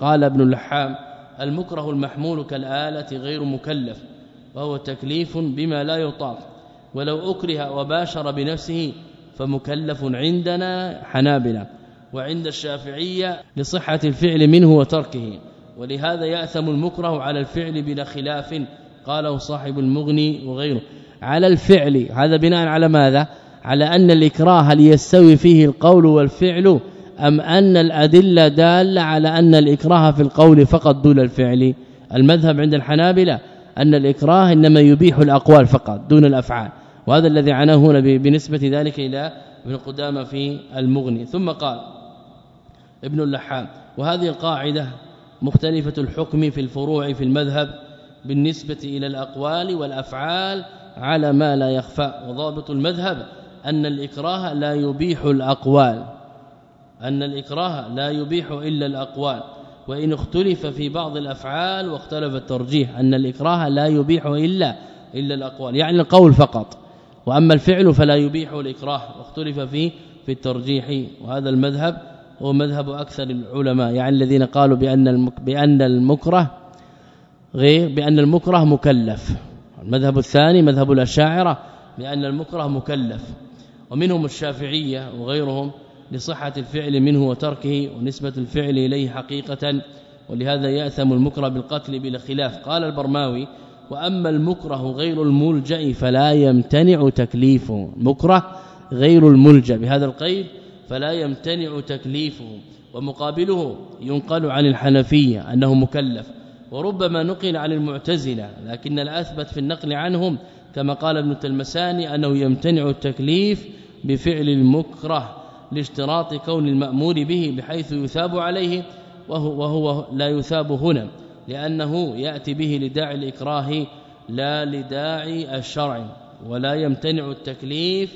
قال ابن اللحام المكره المحمول كالآلة غير مكلف وهو تكليف بما لا يطاق. ولو أكره وباشر بنفسه فمكلف عندنا حنابلة وعند الشافعية لصحة الفعل منه وتركه. ولهذا يأثم المكره على الفعل بلا خلاف قاله صاحب المغني وغيره. على الفعل هذا بناء على ماذا؟ على أن الإكراه هل يستوي فيه القول والفعل أم أن الأدلة دالة على أن الإكراه في القول فقط دون الفعل؟ المذهب عند الحنابلة أن الإكراه إنما يبيح الأقوال فقط دون الأفعال وهذا الذي عناه هنا بنسبة ذلك إلى ابن قدامة في المغني. ثم قال ابن اللحام وهذه القاعدة مختلفة الحكم في الفروع في المذهب بالنسبة إلى الأقوال والأفعال على ما لا يخفى وضابط المذهب أن الإكراه لا يبيح الأقوال. أن الإكراه لا يبيح إلا الأقوال وإن اختلف في بعض الأفعال واختلف الترجيح أن الإكراه لا يبيح إلا إلا الأقوال يعني القول فقط. وأما الفعل فلا يبيح الإكراه واختلف فيه في الترجيح. وهذا المذهب هو مذهب أكثر العلماء يعني الذين قالوا بأن بأن المكره غير بأن المكره مكلف. المذهب الثاني مذهب الأشاعرة بأن المكره مكلف. ومنهم الشافعية وغيرهم لصحة الفعل منه وتركه ونسبة الفعل إليه حقيقة ولهذا يأثم المكره بالقتل بلا خلاف. قال البرماوي وأما المكره غير الملجأ فلا يمتنع تكليفه. مكره غير الملجأ بهذا القيد فلا يمتنع تكليفه. ومقابله ينقل عن الحنفية أنه مكلف. وربما نقل عن المعتزلة لكن الأثبت في النقل عنهم كما قال ابن التلمساني أنه يمتنع التكليف بفعل المكره. لاشتراط كون المأمور به بحيث يثاب عليه وهو, وهو لا يثاب هنا لأنه يأتي به لداعي الإكراه لا لداعي الشرع ولا يمتنع التكليف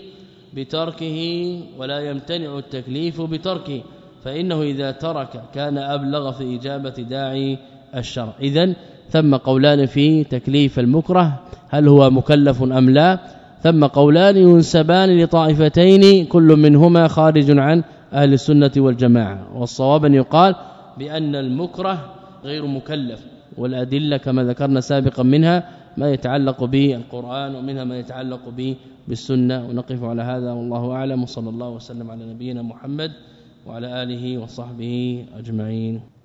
بتركه ولا يمتنع التكليف بتركه فإنه إذا ترك كان أبلغ في إجابة داعي الشرع. اذا ثم قولان في تكليف المكره هل هو مكلف أم لا؟ ثم قولان ينسبان لطائفتين كل منهما خارج عن أهل السنة والجماعة. والصواب أن يقال بأن المكره غير مكلف والأدلة كما ذكرنا سابقا منها ما يتعلق بالقرآن ومنها ما يتعلق بالسنة. ونقف على هذا والله أعلم. صلى الله وسلم على نبينا محمد وعلى آله وصحبه أجمعين.